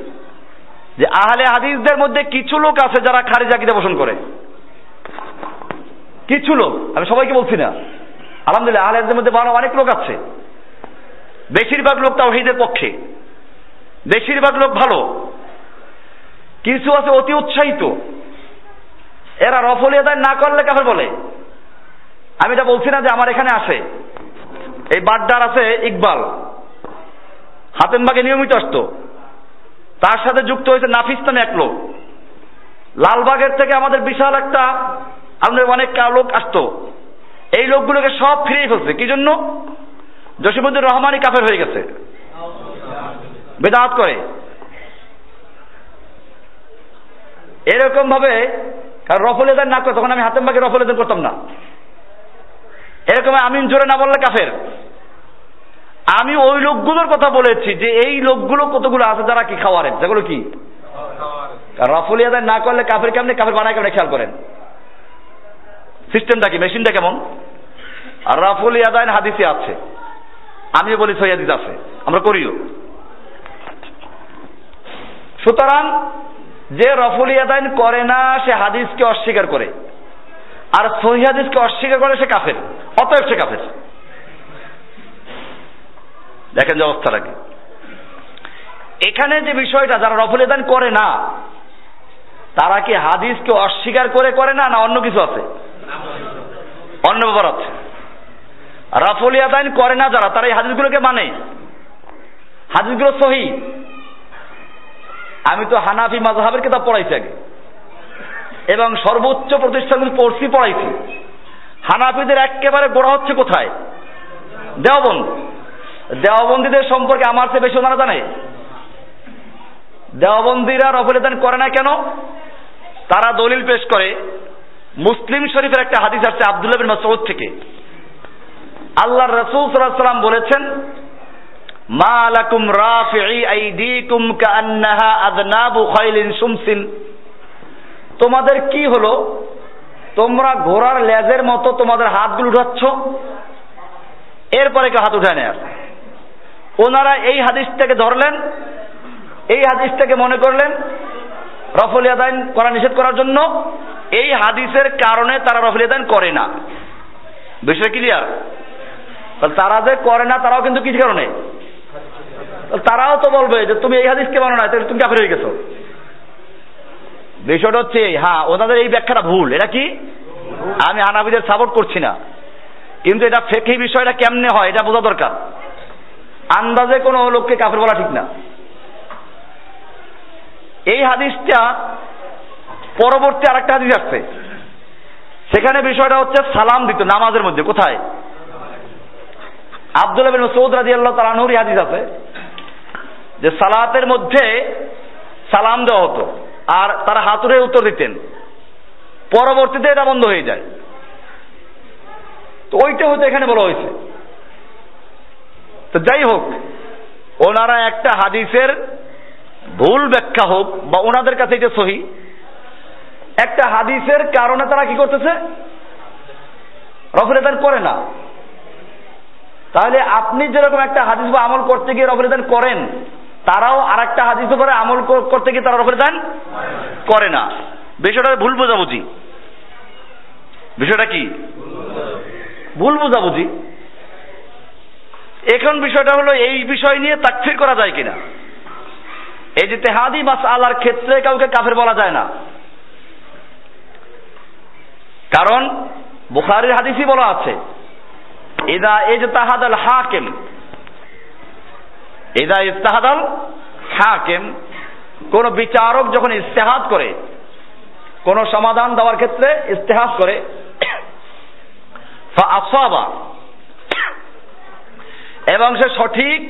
যে আহলে হাদিসদের মধ্যে কিছু লোক আছে যারা খারিজ আকিদা পোষণ করে। কিছু লোক, আমি সবাইকে বলছি না। আলহামদুলিল্লাহ, আহলে হাদিসদের মধ্যে অনেক লোক আছে। বেশিরভাগ লোক তাওহীদের পক্ষে। বেশিরভাগ লোক ভালো। কিছু আছে অতি উৎসাহিত। এরা রফল আদায় না করলে কাফের বলে। আমি এটা বলছি না যে আমার এখানে আসে। এই বাড্ডার আছে ইকবাল। হাতেমবাগে নিয়মিত আসতো। তার সাথে যুক্ত হয়েছে নাফিস নামে এক লোক। লালবাগের থেকে আমাদের বিশাল একটা আমাদের অনেক লোক আসতো। এই লোকগুলোকে সব ফিরিয়ে ফেলছে। কি জন্য? জসিমুদ্দুর রহমানই কাফের হয়ে গেছে। বেদাত করে। এরকম ভাবে কারণ রফল এদান না করে, তখন আমি হাতেম বাকি রফল করতাম না। এরকম আমিন জোরে না বললে কাফের। আমি ওই লোকগুলোর কথা বলেছি যে এই লোকগুলো কতগুলো আছে, যারা কি খাওয়ারেন? যেগুলো কি? রফল আদায় না করলে কাফের কেমনে? কাফের বানায় কেমনে খেয়াল করেন? সিস্টেমটা কি? মেশিনটা কেমন? আর রাফুল ইয়াদাইন হাদিসে আছে। আমি বলি সৈয়াদিস আছে। আমরা করিও। সুতরাং যে রফুল ইয়াদাইন করে না, সে হাদিসকে অস্বীকার করে। আর সহি হাদিসকে অস্বীকার করে সে কাফের, অতএব সে কাফের। দেখেন যে অবস্থাটাকে এখানে যে বিষয়টা যারা রফুল ইয়াদাইন করে না, তারা কি হাদিসকে অস্বীকার করে করে না না অন্য কিছু আছে? অন্য ব্যাপার আছে। রাফল ইয়াদাইন করে না যারা, তারা এই হাদিসগুলোকে মানে। হাদিসগুলো সহি। আমি তো হানাফি মাজহাবের কিতাব পড়াইছি আগে। এবং সর্বোচ্চ প্রতিষ্ঠানগুলো পড়ছি, পড়াইছি। হানাফিদের একেবারে গোড়া হচ্ছে কোথায়? দেওবন্দ। দেওবন্দীদের সম্পর্কে আমার চেয়ে বেশি ওনারা জানে। দেওবন্দিরা রফলিদান করে না কেন? তারা দলিল পেশ করে, মুসলিম শরীফের একটা হাদিস আসছে আব্দুল্লাহ বিন মাসউদ থেকে। আল্লাহ রাসূল সাল্লাম বলেছেন, মা লাকুম রাফি'i আইদিকুম কাআন্নাহা আযনাবু খাইলিন শুমসিন। তোমাদের কি হলো? তোমরা ঘোড়ার লেজের মতো তোমাদের হাতগুলো উঠাচ্ছ। এরপরে কেউ হাত উঠায় নেয়। ওনারা এই হাদিসটাকে ধরলেন, এই হাদিসটাকে মনে করলেন, রফল ইয়াদাইন করা নিষেধ করার জন্য এই হাদিসের কারণে তারা রফল ইয়াদাইন করে না। বিষয় ক্লিয়ার তারা যে করে না, তারাও কিন্তু কিছু কারণে। তারাও তো বলবে যে, তুমি এই হাদিসকে মানো না তুমি কাফের হয়ে গেছো। বিষয়টা হচ্ছে হ্যাঁ ওনাদের এই ব্যাখ্যাটা ভুল। এটা কি? আমি হানাবিদের সাপোর্ট করছি না। কিন্তু এটা ফেকি বিষয়টা কেমনে হয়, এটা বোঝা দরকার। আন্দাজে কোনো লোককে কাফের বলা ঠিক না। এই হাদিসটা পরবর্তী আরেকটা হাদিস আসছে। সেখানে বিষয়টা হচ্ছে সালাম দিত নামাজের মধ্যে। কোথায়? আব্দুল বিন সৌদ রাজি আল্লাহ তালানহুরই হাদিস আছে যে সালাতের মধ্যে সালাম দেওয়া হতো। আর তারা হাতুড়ে উত্তর দিতেন। পরবর্তীতে এটা বন্ধ হয়ে যায়। তো ওইটা হয়তো এখানে বলা হয়েছে। তো যাই হোক, ওনারা একটা হাদিসের ভুল ব্যাখ্যা হোক বা ওনাদের কাছে এটা সহি। একটা হাদিসের কারণে তারা কি করতেছে? রফরেদান করে না। তাহলে আপনি যেরকম একটা হাদিস বা আমল করতে গিয়ে রফরেদান করেন তারাও আর একটা হাদিস উপরে আমল করতে গিয়ে তারা রফরেদান করে না। বিষয়টা ভুল বোঝাবুঝি। বিষয়টা কি? ভুল বোঝাবুঝি। এখন বিষয়টা হলো এই বিষয় নিয়ে তাকফির করা যায় কিনা? এই যে তেহাদি মাস আলার ক্ষেত্রে কাউকে কাফের বলা যায় না। কারণ বুখারির হাদিসই বলা আছে, ইদা ইজতাহাদ আল হাকিম ইদা ইজতাহাদ আল হাকিম, কোন বিচারক যখন ইস্তেহাদ করে, কোন সমাধান দেওয়ার ক্ষেত্রে ইস্তেহাদ করে আসাবা, এবং সে সঠিক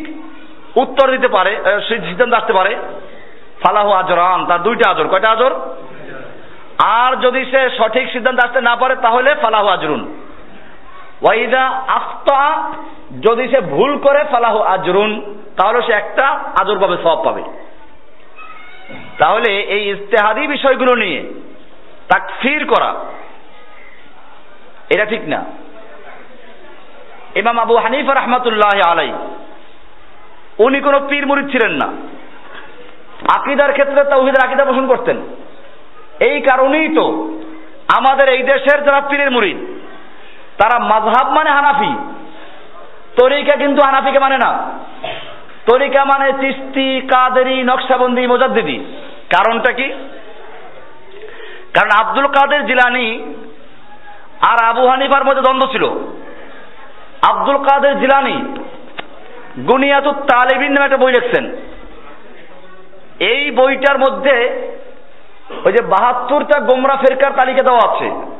উত্তর দিতে পারে সিদ্ধান্ত আসতে পারে, ফালাহু আজরান, তার দুইটা আজর, কয়টা আজর? আর যদি সে সঠিক সিদ্ধান্ত আসতে না পারে, তাহলে ফালাহু আজরুন। ওয়াইদা আফতা, যদি সে ভুল করে, ফালাহু আজরুন, তাহলে সে একটা আজর পাবে সব পাবে। তাহলে এই ইস্তেহাদি বিষয়গুলো নিয়ে তাকফির করা, এটা ঠিক না। ইমাম আবু হানিফা রহমতুল্লাহ আলাই উনি কোনো পীর মুরিদ ছিলেন না। আকিদার ক্ষেত্রে তাওহিদের আকিদা পোষণ করতেন। এই কারণেই তো আমাদের এই দেশের যারা পীরের মুরিদ তারা মাযহাব মানে হানাফি। তরিকা কিন্তু হানাফিকে মানে না। তরিকা মানে চিস্তি কাদেরি, নকশাবন্দি, মোজাদ্দিদি। কারণটা কি? কারণ আব্দুল কাদের জিলানি আর আবু হানিফার মধ্যে দ্বন্দ্ব ছিল। আব্দুল কাদের জিলানি গুনিয়াতুত তালেবিন নামে একটা বই লিখছেন। এই বইটার মধ্যে ওই যে বাহাত্তরটা গোমরা ফেরকার তালিকা দেওয়া আছে।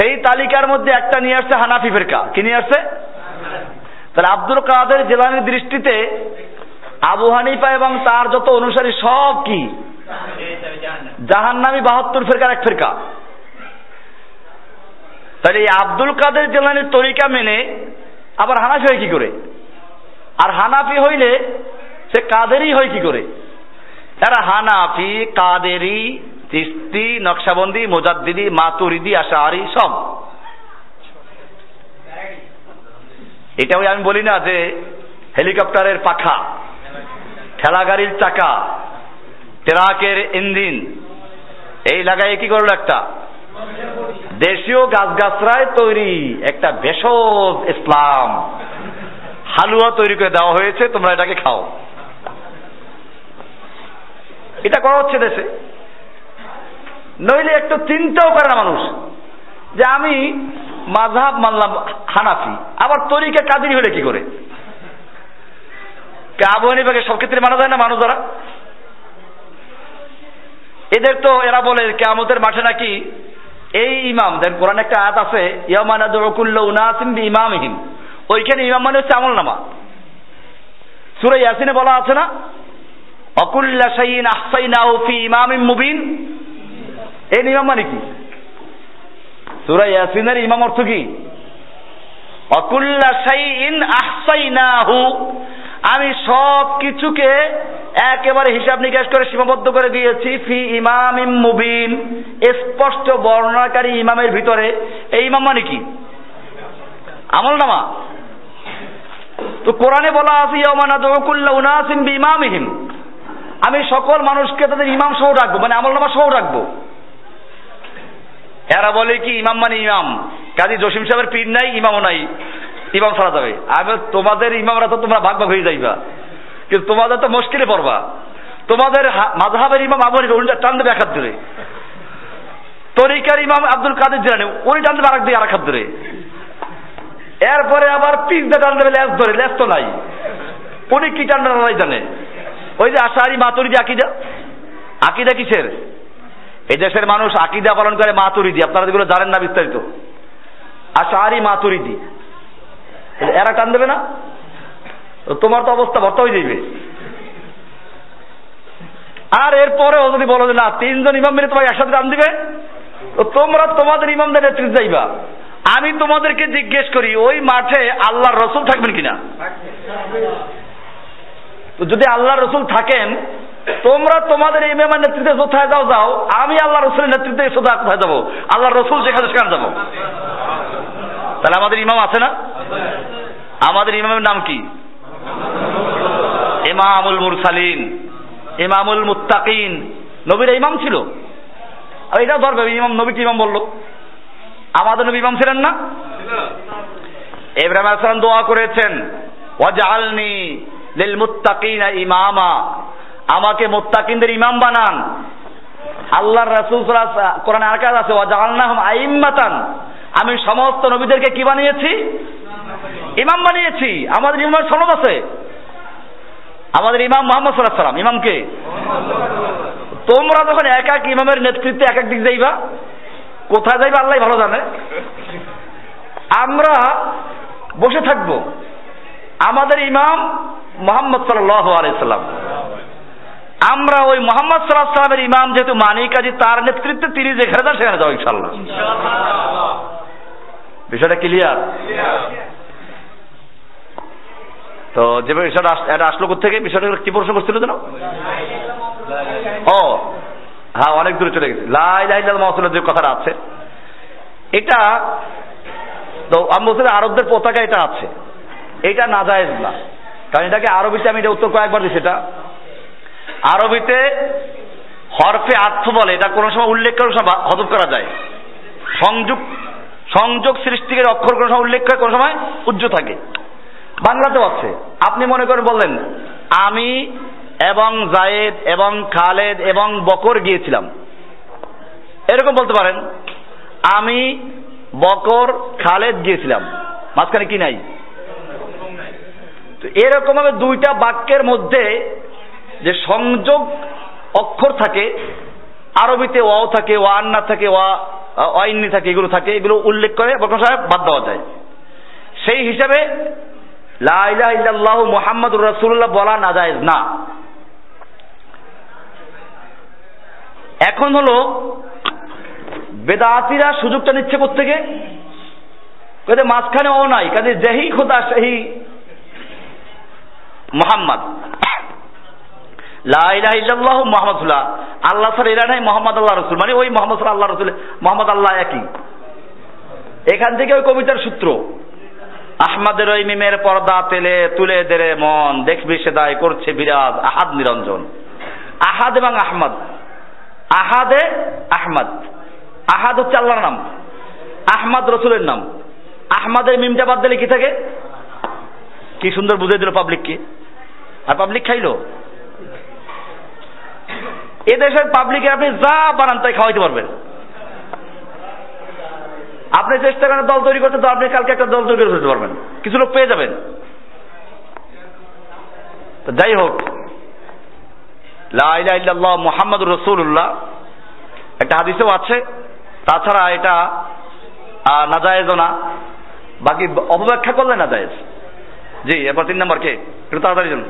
সেই তালিকার মধ্যে একটা নিয়ে আসছে হানাফি ফেরকা। কি নিয়ে আসছে? তাহলে আব্দুল কাদের জেলানির দৃষ্টিতে আবু হানিফা এবং তার যত অনুসারী সব কি? জাহান্নামী বাহাত্তর ফেরকার এক ফেরকা। তাহলে এই আব্দুল কাদের জেলানির তরিকা মেনে আবার হানাফি হয় কি করে? আর হানাফি হইলে সে কাদেরই হয় কি করে? এরা হানাফি, কাদেরি তিস্তি, নকশাবন্দি, মোজাদ্দিদি, মাতুরিদি আশারি সব। এটা ওই আমি বলি না যে হেলিকপ্টারের পাখা ঠেলা গাড়ির চাকা, ট্রাকের ইঞ্জিন, এই লাগাই কি করল একটা? দেশীয় গাছগাছরায় তৈরি একটা ভেষজ ইসলাম। হালুয়া তৈরি করে দেওয়া হয়েছে, তোমরা এটাকে খাও। এটা করা হচ্ছে দেশে। নইলে একটু চিন্তাও করে না মানুষ। যে আমি মাঝহাব মানলাম হানাফি, আবার তরিকা কাদিরি হলে কি করে? আবু হানিফাকে সব ক্ষেত্রে মানা যায় না মানুষ দ্বারা? এদের তো এরা বলে কেয়ামতের মাঠে নাকি এই ইমাম, দেন কোরআন একটা আয়াত আছে ইয়ামানা উনাসিম বি ইমামহিম ওইখানে ইমাম মানে হচ্ছে আমল নামা। সুরে ইয়াসিনে বলা আছে না, অকুল্লা শাইইন আহসাইনাহু ফি ইমামিন মুবিন। এই ইমাম মানে কি? সুরা ইয়াসিনের ইমাম অর্থ কি? অকুল্লা শাইইন আহসাইনাহু। আমি সব কিছুকে একেবারে হিসাব নিকাশ করে সীমাবদ্ধ করে দিয়েছি, ফি ইমাম মুবিন। স্পষ্ট বর্ণনাকারী ইমামের ভিতরে। এই ইমাম মানে কি? আমল নামা। তো কোরআনে বলা আছে ইয়ামানা দকুল্লা উনাসিম বি ইমামিহিম আমি সকল মানুষকে তাদের ইমাম সহ রাখব মানে আমল নামা সহ রাখব এরা বলে কি, ইমাম মানে ইমাম। কাজী জসিম সাহেবের পীর নাই, ইমামও নাই। ইমাম ছাড়া যাবে। আমি তোমাদের ইমামরা তো তোমরা ভাগ ভাগ হয়ে যাইবা। কিন্তু তোমাদের তো মুশকিলে পড়বা। তোমাদের মাঝহাবের ইমাম আবু হানিফা এক হাত ধরে। তরিকার ইমাম আব্দুল কাদের জিলানি, উনি দেবে আরেক দিকে, আরেক ধরে। এরপরে আবার পিস দিয়ে টান দেবে লেজ ধরে, লেজ তো নাই। উনি কি টান জানে। ওই যে আশাহারি মাতুরিদি আকিদা। আকিদা কিসের? এই দেশের মানুষ আকিদা পালন করে মাতুরিদি, আপনারা যেগুলো জানেন না বিস্তারিত। আশাহারি মাতুরিদি। এরা টান দেবে না? তোমার তো অবস্থা ভর্তা হয়ে যাইবে। আর এরপরেও যদি বলো যে না, তিনজন ইমাম মিলে তোমাকে একসাথে টান দিবে তোমরা তোমাদের ইমামদের নেতৃত্বে যাইবা। আমি তোমাদেরকে জিজ্ঞেস করি, ওই মাঠে আল্লাহর রসুল থাকবেন কিনা? যদি আল্লাহ রসুল থাকেন তোমরা তোমাদের ইমামের নেতৃত্বে কোথায় যাও যাও। আমি আল্লাহ রসুলের নেতৃত্বে সোজা কোথায় যাব? আল্লাহ রসুল যেখানে সেখানে যাব। তাহলে আমাদের ইমাম আছে না? আমাদের ইমামের নাম কি? ইমামুল মুরসালিন, ইমামুল মুত্তাকিন। নবীর ইমাম ছিল। আর এটা ধরবে ইমাম নবীকে ইমাম বলল? আমাদের নবী ইমাম ছিলেন না? ইব্রাহিম আলাইহিস দোয়া করেছেন, ওয়াজআলনি লিল মুত্তাকিনা ইমামা। আমাকে মুত্তাকিনদের ইমাম বানান। আল্লাহর রাসূল কোরআনে আর কাজ আছে, ওয়াজআলনাহুম আইম্মাতান। আমি সমস্ত নবীদেরকে কি বানিয়েছি? ইমাম বানিয়েছি। আমাদের ইমাম সনদ আছে। আমাদের ইমাম মোহাম্মদ সাল্লাহ সাল্লাম ইমামকে তোমরা যখন এক এক ইমামের নেতৃত্বে এক এক দিক যাইবা, কোথায় যাইবা আল্লাহ ভালো জানে। আমরা বসে থাকব। আমাদের ইমাম মোহাম্মদ সাল্লাহ আলাইসাল্লাম আমরা ওই মোহাম্মদ সাল্লাহ সাল্লামের ইমাম যেহেতু মানি কাজী তার নেতৃত্বে তিনি যেখানে যান সেখানে যাও ইনশাল্লাহ বিষয়টা ক্লিয়ার তো যে বিষয়টা এটা আসলো থেকে বিষয়টা কি প্রশ্ন করছিল যেন? ও হ্যাঁ অনেক দূরে চলে গেছে। লাই লাই মহসুলের যে কথাটা আছে এটা তো আমি আরবদের পতাকা এটা আছে। এটা না যায় না। কারণ এটাকে আরবিতে আমি এটা উত্তর কয়েকবার দিই সেটা আরবিতে হরফে আর্থ বলে, এটা কোনো সময় উল্লেখ করে হজব করা যায়। সংযোগ সংযোগ সৃষ্টিকের অক্ষর কোনো সময় উল্লেখ করে, কোনো সময় উজ্জ্ব থাকে। বাংলাতেও আছে। আপনি মনে করেন, বললেন, আমি এবং জায়েদ এবং খালেদ এবং বকর গিয়েছিলাম। এরকম বলতে পারেন, আমি, বকর, খালেদ গিয়েছিলাম। মাঝখানে কি নাই? তো এরকম ভাবে দুইটা বাক্যের মধ্যে যে সংযোগ অক্ষর থাকে, আরবিতে ওয়াও থাকে, ওয়া আন্না থাকে, ওয়া অইন্নি থাকে, এগুলো থাকে, এগুলো উল্লেখ করে বরকন সাহেব বাদ দেওয়া যায়। সেই হিসাবে লা ইলাহা ইল্লাল্লাহু মুহাম্মাদুর রাসূলুল্লাহ বলা না না। এখন হলো বেদাতিরা সুযোগটা নিচ্ছে কাজে মাঝখানে ও নাই, কাজে যেহি খোদা সেই মোহাম্মদ। লা ইলাহা ইল্লাল্লাহু মুহাম্মাদুল্লাহ। আল্লাহ স্যার এরা নাই, মোহাম্মদ আল্লাহ রসুল। মানে ওই মোহাম্মদ সাল্লাহ আল্লাহ রসুল, মোহাম্মদ আল্লাহ একই। এখান থেকে ওই কবিতার সূত্র। আহমাদের ওই মিমের পর্দা তেলে, তুলে দেরে মন, দেখবি সেদায় করছে বিরাজ, আহাদ নিরঞ্জন। আহাদ এবং আহমদ। আহাদে আহমদ। আহাদ হচ্ছে আল্লাহর নাম। আহমদ রসুলের নাম। আহমদের মিমটা বাদ দিলে কি থাকে? কি সুন্দর বুঝিয়ে দিল পাবলিককে আর পাবলিক খাইলো? এ দেশের পাবলিকে আপনি যা বানান তাই খাওয়াইতে পারবেন। আপনি চেষ্টা করেন দল তৈরি করতে তো আপনি কালকে একটা দল তৈরি করে ফেলতে পারবেন। কিছু লোক পেয়ে যাবেন। যাই হোক মোহাম্মদ রসুল্লাহ একটা হাদিসেও আছে। তাছাড়া এটা আহ, নাজায়েজও না। বাকি অপব্যাখ্যা করলে না জায়েজ জি এরপর তিন নম্বর কে? একটু তাড়াতাড়ি জানুন।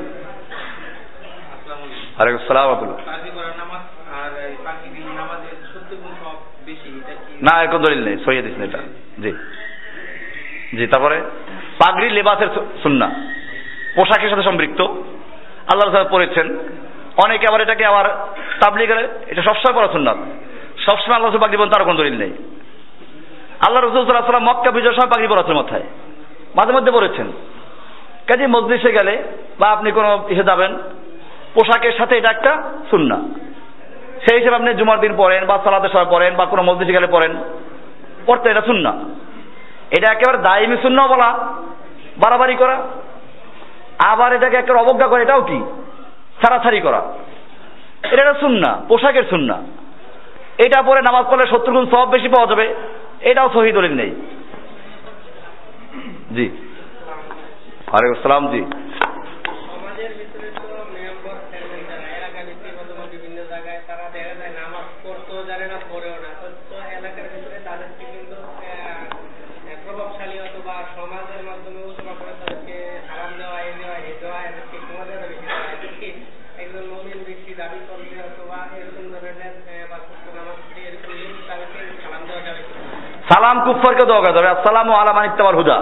আলাইকুম সালাম রাহমাতুল্লাহ। পাখি করার নামাজ আর এই পাখি দিন নামাজের সত্য গুণ সব না, এরকম দলিল নেই দিচ্ছেন এটা। জি। জি, তারপরে, পাগড়ি লেবাসের সুন্না। পোশাকের সাথে সম্পৃক্ত। আল্লাহ সাহেব পড়েছেন। অনেকে আবার এটাকে আবার তাবলিগের, এটা সবসময় পড়া সুন্নাত। সবসময় আল্লাহ রসুল পাগড়ি বলেন তার কোনো দলিল নেই। আল্লাহ রসুল সাল্লাহ মক্কা বিজয় সময় পাগড়ি পড়াচ্ছেন মাথায় মাঝে মধ্যে পড়েছেন কাজে মসজিদে গেলে বা আপনি কোনো ইসে যাবেন, পোশাকের সাথে এটা একটা সুন্না সেই হিসেবে আপনি জুমার দিন পড়েন বা সালাতের সময় পড়েন বা কোনো মসজিদে গেলে পড়েন, পড়তে এটা সুন্না এটা একেবারে দায়মি শূন্য বলা, বাড়াবাড়ি করা। আবার এটাকে একেবারে অবজ্ঞা করে, এটাও কি? ছাড়াছাড়ি করা। এটা একটা সুন্না পোশাকের সুন্না এটা পরে নামাজ পড়লে সত্তর গুণ সব বেশি পাওয়া যাবে, এটাও শহীদ দলিল নেই। জি। আলাইকুম আসসালাম, জি সমাজের ভিতরে তো মেম্বার চেয়ারম্যান যারা এলাকার ভিত্তিক অথবা বিভিন্ন জায়গায় তারা দেখা যায় নামাজ পড়তেও জানে না পড়েও না তো এলাকার ভিতরে তাদেরকে কিন্তু আহ, প্রভাবশালী অথবা সমাজের মাধ্যমে উৎসব করে তাদেরকে সালাম দেওয়া এ দেওয়া এ দেওয়া এদেরকে মর্যাদা বেশি দেওয়া এদেরকে একজন নবীন ব্যক্তি দাবি করবে অথবা এরকম ধরনের আহ, বা সুস্থ নামাজ পড়ে এরকম নিয়ম তাদেরকে সালাম দেওয়া যাবে কি? সালাম কুফারকে দেওয়া যাবে আসসালামু আলা মান ইত্তাবাল হুদা।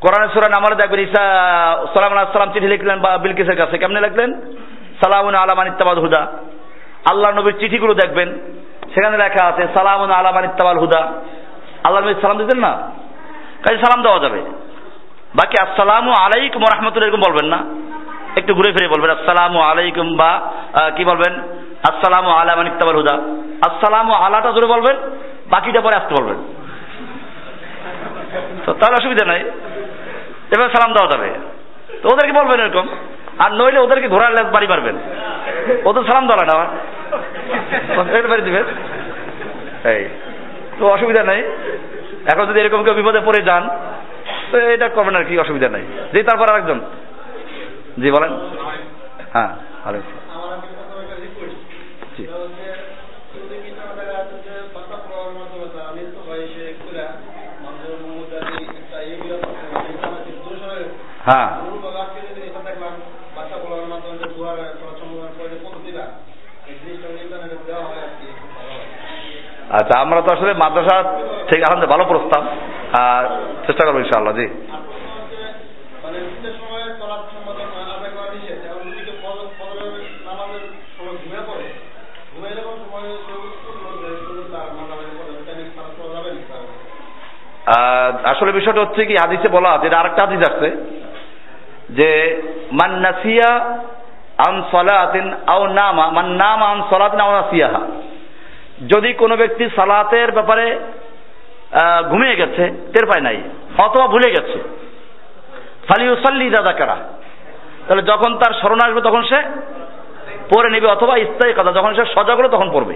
কোরআনের সূরা নামালে দেখবেন ঈসা সালাম সালাম চিঠি লিখলেন বা বিলকিসের কাছে। কেমনে লিখলেন? সালামুন আলা মান ইত্তাবাল হুদা। আল্লাহ নবীর চিঠিগুলো দেখবেন। সেখানে লেখা আছে, সালামুন আলা মান ইত্তাবাল হুদা। আল্লাহ নবী সালাম দিতেন না? কাজে সালাম দেওয়া যাবে। বাকি আসসালামু আলাইকুম রহমতুল্লাহ এরকম বলবেন না। একটু ঘুরে ফিরে বলবেন, আসসালামু আলাইকুম বা কি বলবেন? আসসালামু আলা মান হুদা। আসসালামু আলাটা জোরে বলবেন। বাকিটা পরে আসতে বলবেন। তো তাহলে অসুবিধা নাই। এবার সালাম দেওয়া যাবে। তো ওদেরকে বলবেন এরকম। আর নইলে ওদেরকে ঘোরার বাড়ি পারবেন ওদের সালাম দেওয়া না। বাড়ি দিবেন। এই, তো অসুবিধা নাই। এখন যদি এরকম কেউ বিপদে পড়ে যান, তো এটা করবেন আর কি, অসুবিধা নাই। জি তারপর আরেকজন। জি, বলেন। হ্যাঁ ভালো সময় সে উঠল যে শুধু তার মাঝামাঝি পড়ে ওটা নিয়ে খারাপ করা যাবে না আহ, আসলে বিষয়টা হচ্ছে কি হাদিসে বলা আছে আরেকটা হাদিস আসছে। যে মান নাসিয়া আন সলাতিন আও নামা, মান নামা আন সলাতিন আও নাসিয়াহা। যদি কোনো ব্যক্তি সালাতের ব্যাপারে ঘুমিয়ে গেছে, টের পায় নাই, অথবা ভুলে গেছে, ফালিউসাল্লি দাদা কারা তাহলে যখন তার স্মরণ আসবে, তখন সে পড়ে নেবে, অথবা ইস্তাই কথা, যখন সে সজাগ হলো, তখন পড়বে।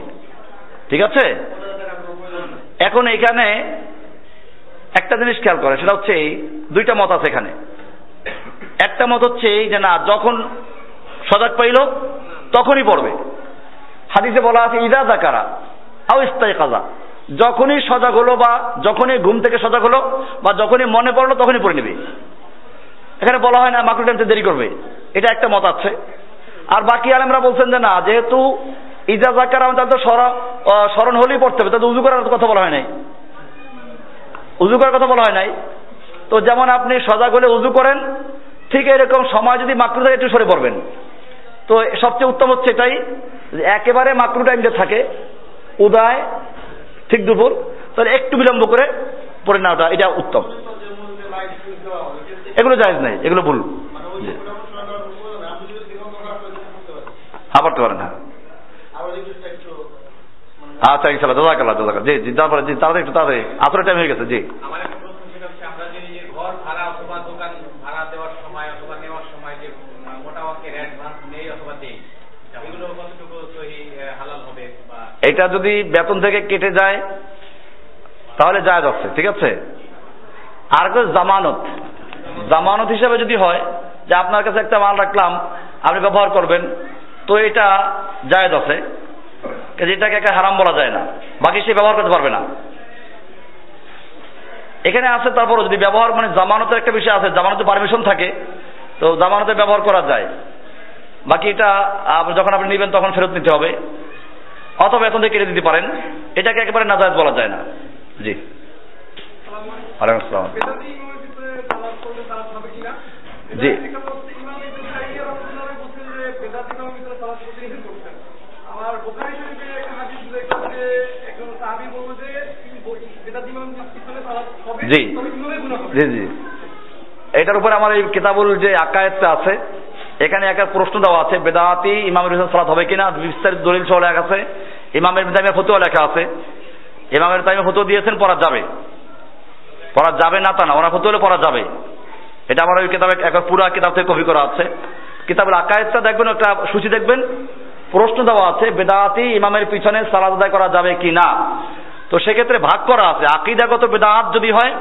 ঠিক আছে? এখন এখানে একটা জিনিস খেয়াল করে সেটা হচ্ছে এই, দুইটা মত আছে এখানে। একটা মত হচ্ছে এই যে না, যখন সজাগ পাইল, তখনই পড়বে। হাদিসে বলা আছে, ইদা জাকারা আও ইস্তাই কাজা যখনই সজাগ হলো বা যখনই ঘুম থেকে সজাগ হলো বা যখনই মনে পড়ল, তখনই পড়ে নেবে। এখানে বলা হয় না মাকরু টাইমতে দেরি করবে। এটা একটা মত আছে। আর বাকি আলেমরা বলছেন যে না, যেহেতু ইজা জাকার আমি তাহলে তো স্মরণ- স্মরণ হলেই পড়তে হবে। তাহলে উজু করার কথা বলা হয় নাই। উজু করার কথা বলা হয় নাই। তো যেমন আপনি সজাগ হলে উজু করেন ঠিক এরকম সময় যদি মাকরু থাকে, একটু সরে পড়বেন। তো সবচেয়ে উত্তম হচ্ছে এটাই একেবারে মাকরু টাইম যে থাকে, উদয়, ঠিক দুপুর, তাহলে একটু বিলম্ব করে পড়ে নেওয়াটা এটা উত্তম। এগুলো জায়েজ নাই, এগুলো ভুল। ওটা পারেন হ্যাঁ পড়তে পারেন হ্যাঁ। আবার আচ্ছা ইনশাল্লাহ জাজাকাল্লাহ জাজাকাল্লাহ। জি জি, তারপরে, জি, তাড়াতাড়ি একটু, তাড়াতাড়ি। আসলে টাইম হয়ে গেছে, জি আমার একটা প্রশ্ন সেটা হচ্ছে আমরা যে নিজের ঘর ভাড়া অথবা দোকান ভাড়া দেওয়ার সময় অথবা নেওয়ার সময় যে আহ, মোটা অঙ্কের অ্যাডভান্স নেই অথবা দেই এগুলো কতটুকু সহি আহ, হালাল হবে বা এটা যদি বেতন থেকে কেটে যায়, তাহলে জায়েজ আছে ঠিক আছে? আর একটা জামানত। জামানত হিসাবে যদি হয়, যে আপনার কাছে একটা মাল রাখলাম, আপনি ব্যবহার করবেন, তো এটা জায়েজ আছে এটাকে একটা হারাম বলা যায় না। বাকি সে ব্যবহার করতে পারবে না। এখানে আছে তারপর যদি ব্যবহার মানে জামানতের একটা বিষয় আছে, জামানতে পারমিশন থাকে, তো জামানতে ব্যবহার করা যায়। বাকি এটা যখন আপনি নেবেন, তখন ফেরত নিতে হবে। অথবা এখন থেকে কেটে দিতে পারেন। এটাকে একেবারে নাজায়জ বলা যায় না। জি। জি। জি। জি এটার উপরে আমার এই কিতাবুল যে আকায়েতটা আছে এখানে একটা প্রশ্ন দেওয়া আছে, বেদাতি, ইমামের হোসেন সালাত হবে কিনা, বিস্তারিত দলিল সহ লেখা আছে, ইমামের টাইমে ফতুয়া লেখা আছে, ইমামের টাইমে ফতুয়া দিয়েছেন, পড়া যাবে। পড়া যাবে না তা না, ওনার ফতুয়া পড়া যাবে। এটা আমার ওই কিতাবে একবার পুরা কিতাব থেকে কপি করা আছে। কিতাবের আকায়েতটা দেখবেন, একটা সূচি দেখবেন, প্রশ্ন দেওয়া আছে, বেদাতি, ইমামের পিছনে সালাদ আদায় করা যাবে কি না তো সেক্ষেত্রে ভাগ করা আছে, আকিদাগত বেদাত যদি হয়,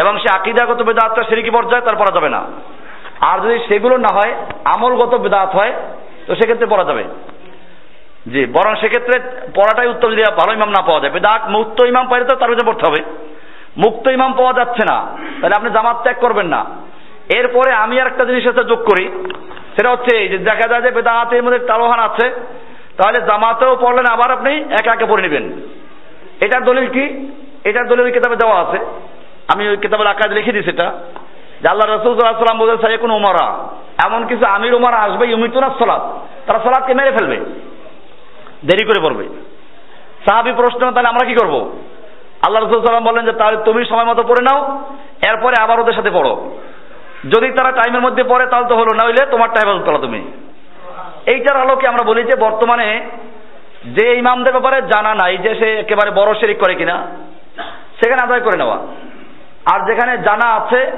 এবং সে আকিদাগত বেদাতটা সেরিকি পর্যায়ে, তার পড়া যাবে না। আর যদি সেগুলো না হয়, আমলগত বেদাত হয়, তো সেক্ষেত্রে পড়া যাবে। জি, বরং সেক্ষেত্রে পড়াটাই উত্তম, যদি ভালো ইমাম না পাওয়া যায়। বেদাত মুক্ত ইমাম পাইলে তো তার পড়তে হবে। মুক্ত ইমাম পাওয়া যাচ্ছে না, তাহলে আপনি জামাত ত্যাগ করবেন না। এরপরে আমি আর একটা জিনিস সাথে যোগ করি। সেটা হচ্ছে যে দেখা যায় যে বেদাতের মধ্যে তালোহান আছে, তাহলে জামাতেও পড়লেন, আবার আপনি একা একা পড়ে নেবেন। এটার দলিল কি? এটার দলিল কিতাবে দেওয়া আছে। আমি ওই কিতাবের আকারে লিখে দিই সেটা আল্লাহ রসুল সাল্লাম বলছেন সাইকুন উমারা। এমন কিছু আমির উমারা আসবে, ইউমিতুনা সলাৎ তারা সলাৎকে মেরে ফেলবে। দেরি করে পড়বে। সাহাবি প্রশ্ন, তাহলে আমরা কি করব? আল্লাহ রসুল সাল্লাম বললেন যে, তাহলে তুমি সময় মতো পড়ে নাও, এরপরে আবার ওদের সাথে পড়ো। যদি তারা টাইমের মধ্যে পড়ে, তাহলে তো হলো না হইলে তোমার টাইম করো তুমি। এইটার আলোকে আমরা বলি যে, বর্তমানে যে ইমামদের ব্যাপারে জানা নাই যে সে একেবারে বড় শেরিক করে কিনা, সেখানে আদায় করে নেওয়া। আর যেখানে জানা আছে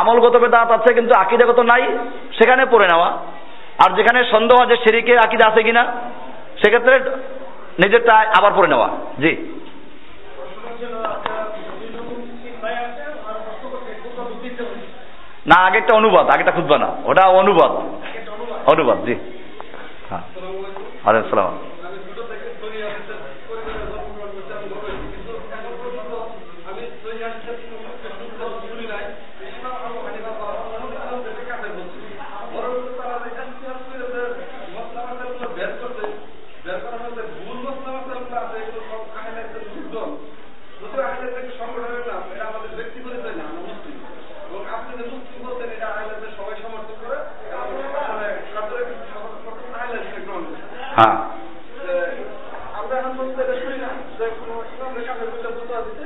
আমলগত বেদাত আছে কিন্তু আকিদাগত নাই সেখানে পড়ে নেওয়া। আর যেখানে সন্দেহ আছে শেরিকের আকিদা আছে কিনা সেক্ষেত্রে নিজেরটা আবার পড়ে নেওয়া। জি। না আগেরটা অনুবাদ আগেরটা খুঁজবা না। ওটা অনুবাদ। অনুবাদ। জি। হ্যাঁ। আলাইকুম সালাম আমি ছোট থেকে সহি হাদিসের পরিবারে জন্মগ্রহণ করছি আমি বড় হয়েছি কিন্তু এখন পর্যন্ত আমি সহি হাদিসের কোনো শুনি নাই ইমাম আবু হানিফা বা অন্য ইমামদেরকে কাফের বলছি বরং তারা এটা ইতিহাস করে যে মসলা মাসালগুলো বের করতে বের করার মধ্যে ভুল মসলা মাসালগুলো আছে এগুলো সব আহলেদের যুদ্ধ যদিও আহলেদের সংগঠনের নাম এটা আমাদের ব্যক্তি পরিচয় না আমরা মুসলিম এবং আপনি যে মুসলিম বলতেন এটা আহলেদের সবাই সমর্থন করে এটা আমাদের মানে কাদের সমর্থন আহলেদের গ্রহণ করে হ্যাঁ আমরা এখন বলতে এটা শুনি না যে কোনো ইমামের কাছে বলতে বুঝতে দিতে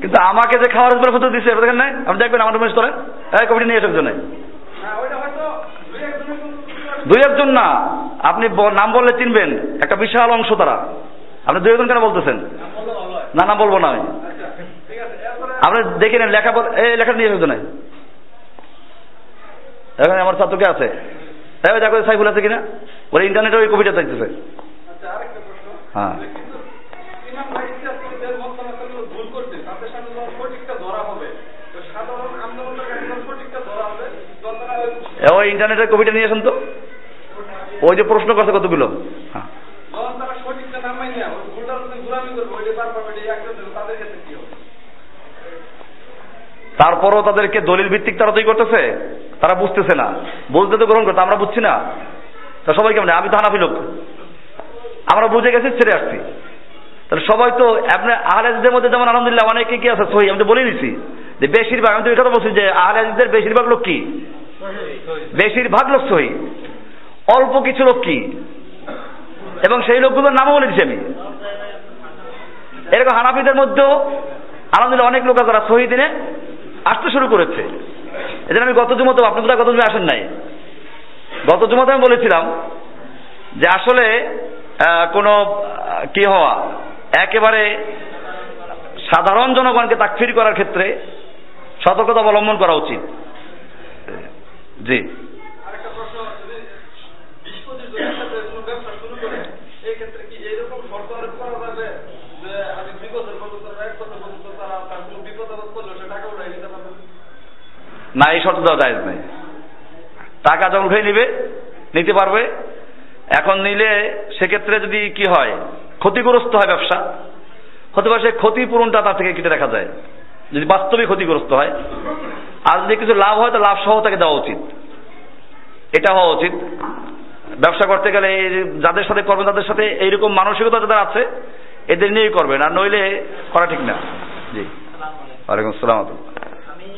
কিন্তু আমাকে যে খাওয়ার উপরে ফটো দিচ্ছে দেখেন নাই? আপনি দেখবেন আমার রুমের স্তরে এই কমিটি নিয়ে এসে জন্য দুই একজন না। আপনি নাম বললে চিনবেন। একটা বিশাল অংশ তারা। আপনি দুই একজন কেন বলতেছেন? না নাম বলব না আমি। আপনি দেখে নেন, লেখা এই লেখা নিয়ে এসে নাই। এখানে আমার ছাত্রকে আছে? তাই দেখো সাইফুল আছে কিনা? ওর ইন্টারনেটে ওই আরেকটা প্রশ্ন হ্যাঁ। ইন্টারনেটের কবিটা নিয়ে আসেন তো? ওই যে প্রশ্ন করছে কতগুলো? হ্যাঁ। তারপরও তাদেরকে দলিল ভিত্তিক তারা তৈরি করতেছে? তারা বুঝতেছে না। বুঝতে তো গ্রহণ করতে আমরা বুঝছি না। তা সবাই কেমন? আমি তো হানাফি লোক। আমরা বুঝে গেছি ছেড়ে আসছি। তাহলে সবাই তো আপনি আহলেজদের মধ্যে যেমন আলহামদুলিল্লাহ অনেকে কি আছে? সহি আমি তো বলে দিছি। যে বেশিরভাগ আমি তো এই কথা বলছি যে আহলেজদের বেশিরভাগ লোক কি? বেশিরভাগ লোক সহি। অল্প কিছু লোক কি? এবং সেই লোকগুলোর নামও বলে দিচ্ছি আমি। এরকম হানাফিদের মধ্যেও আলহামদুলিল্লাহ অনেক লোক যারা সহি দিনে আসতে শুরু করেছে। এজন্য আমি গত জুমতো আপনি বোধহয় গত জুমে আসেন নাই। গত জুমতে আমি বলেছিলাম যে আসলে কোনো কি হওয়া? একেবারে সাধারণ জনগণকে তাকফির করার ক্ষেত্রে সতর্কতা অবলম্বন করা উচিত। জি। না? এই শর্ত দেওয়া যায় নেই। টাকা যখন উঠে নিবে নিতে পারবে। এখন নিলে সেক্ষেত্রে যদি কি হয় ক্ষতিগ্রস্ত হয় ব্যবসা হতে পারে সে ক্ষতিপূরণটা তার থেকে কেটে দেখা যায়। যদি বাস্তবিক ক্ষতিগ্রস্ত হয় আর যদি কিছু লাভ হয় তো লাভ সহ তাকে দেওয়া উচিত। এটা হওয়া উচিত। ব্যবসা করতে গেলে এই যাদের সাথে করবেন তাদের সাথে এইরকম মানসিকতা যাদের আছে এদের নিয়েই করবেন আর নইলে করা ঠিক না। জি। ওয়ালাইকুম আসসালাম। আমি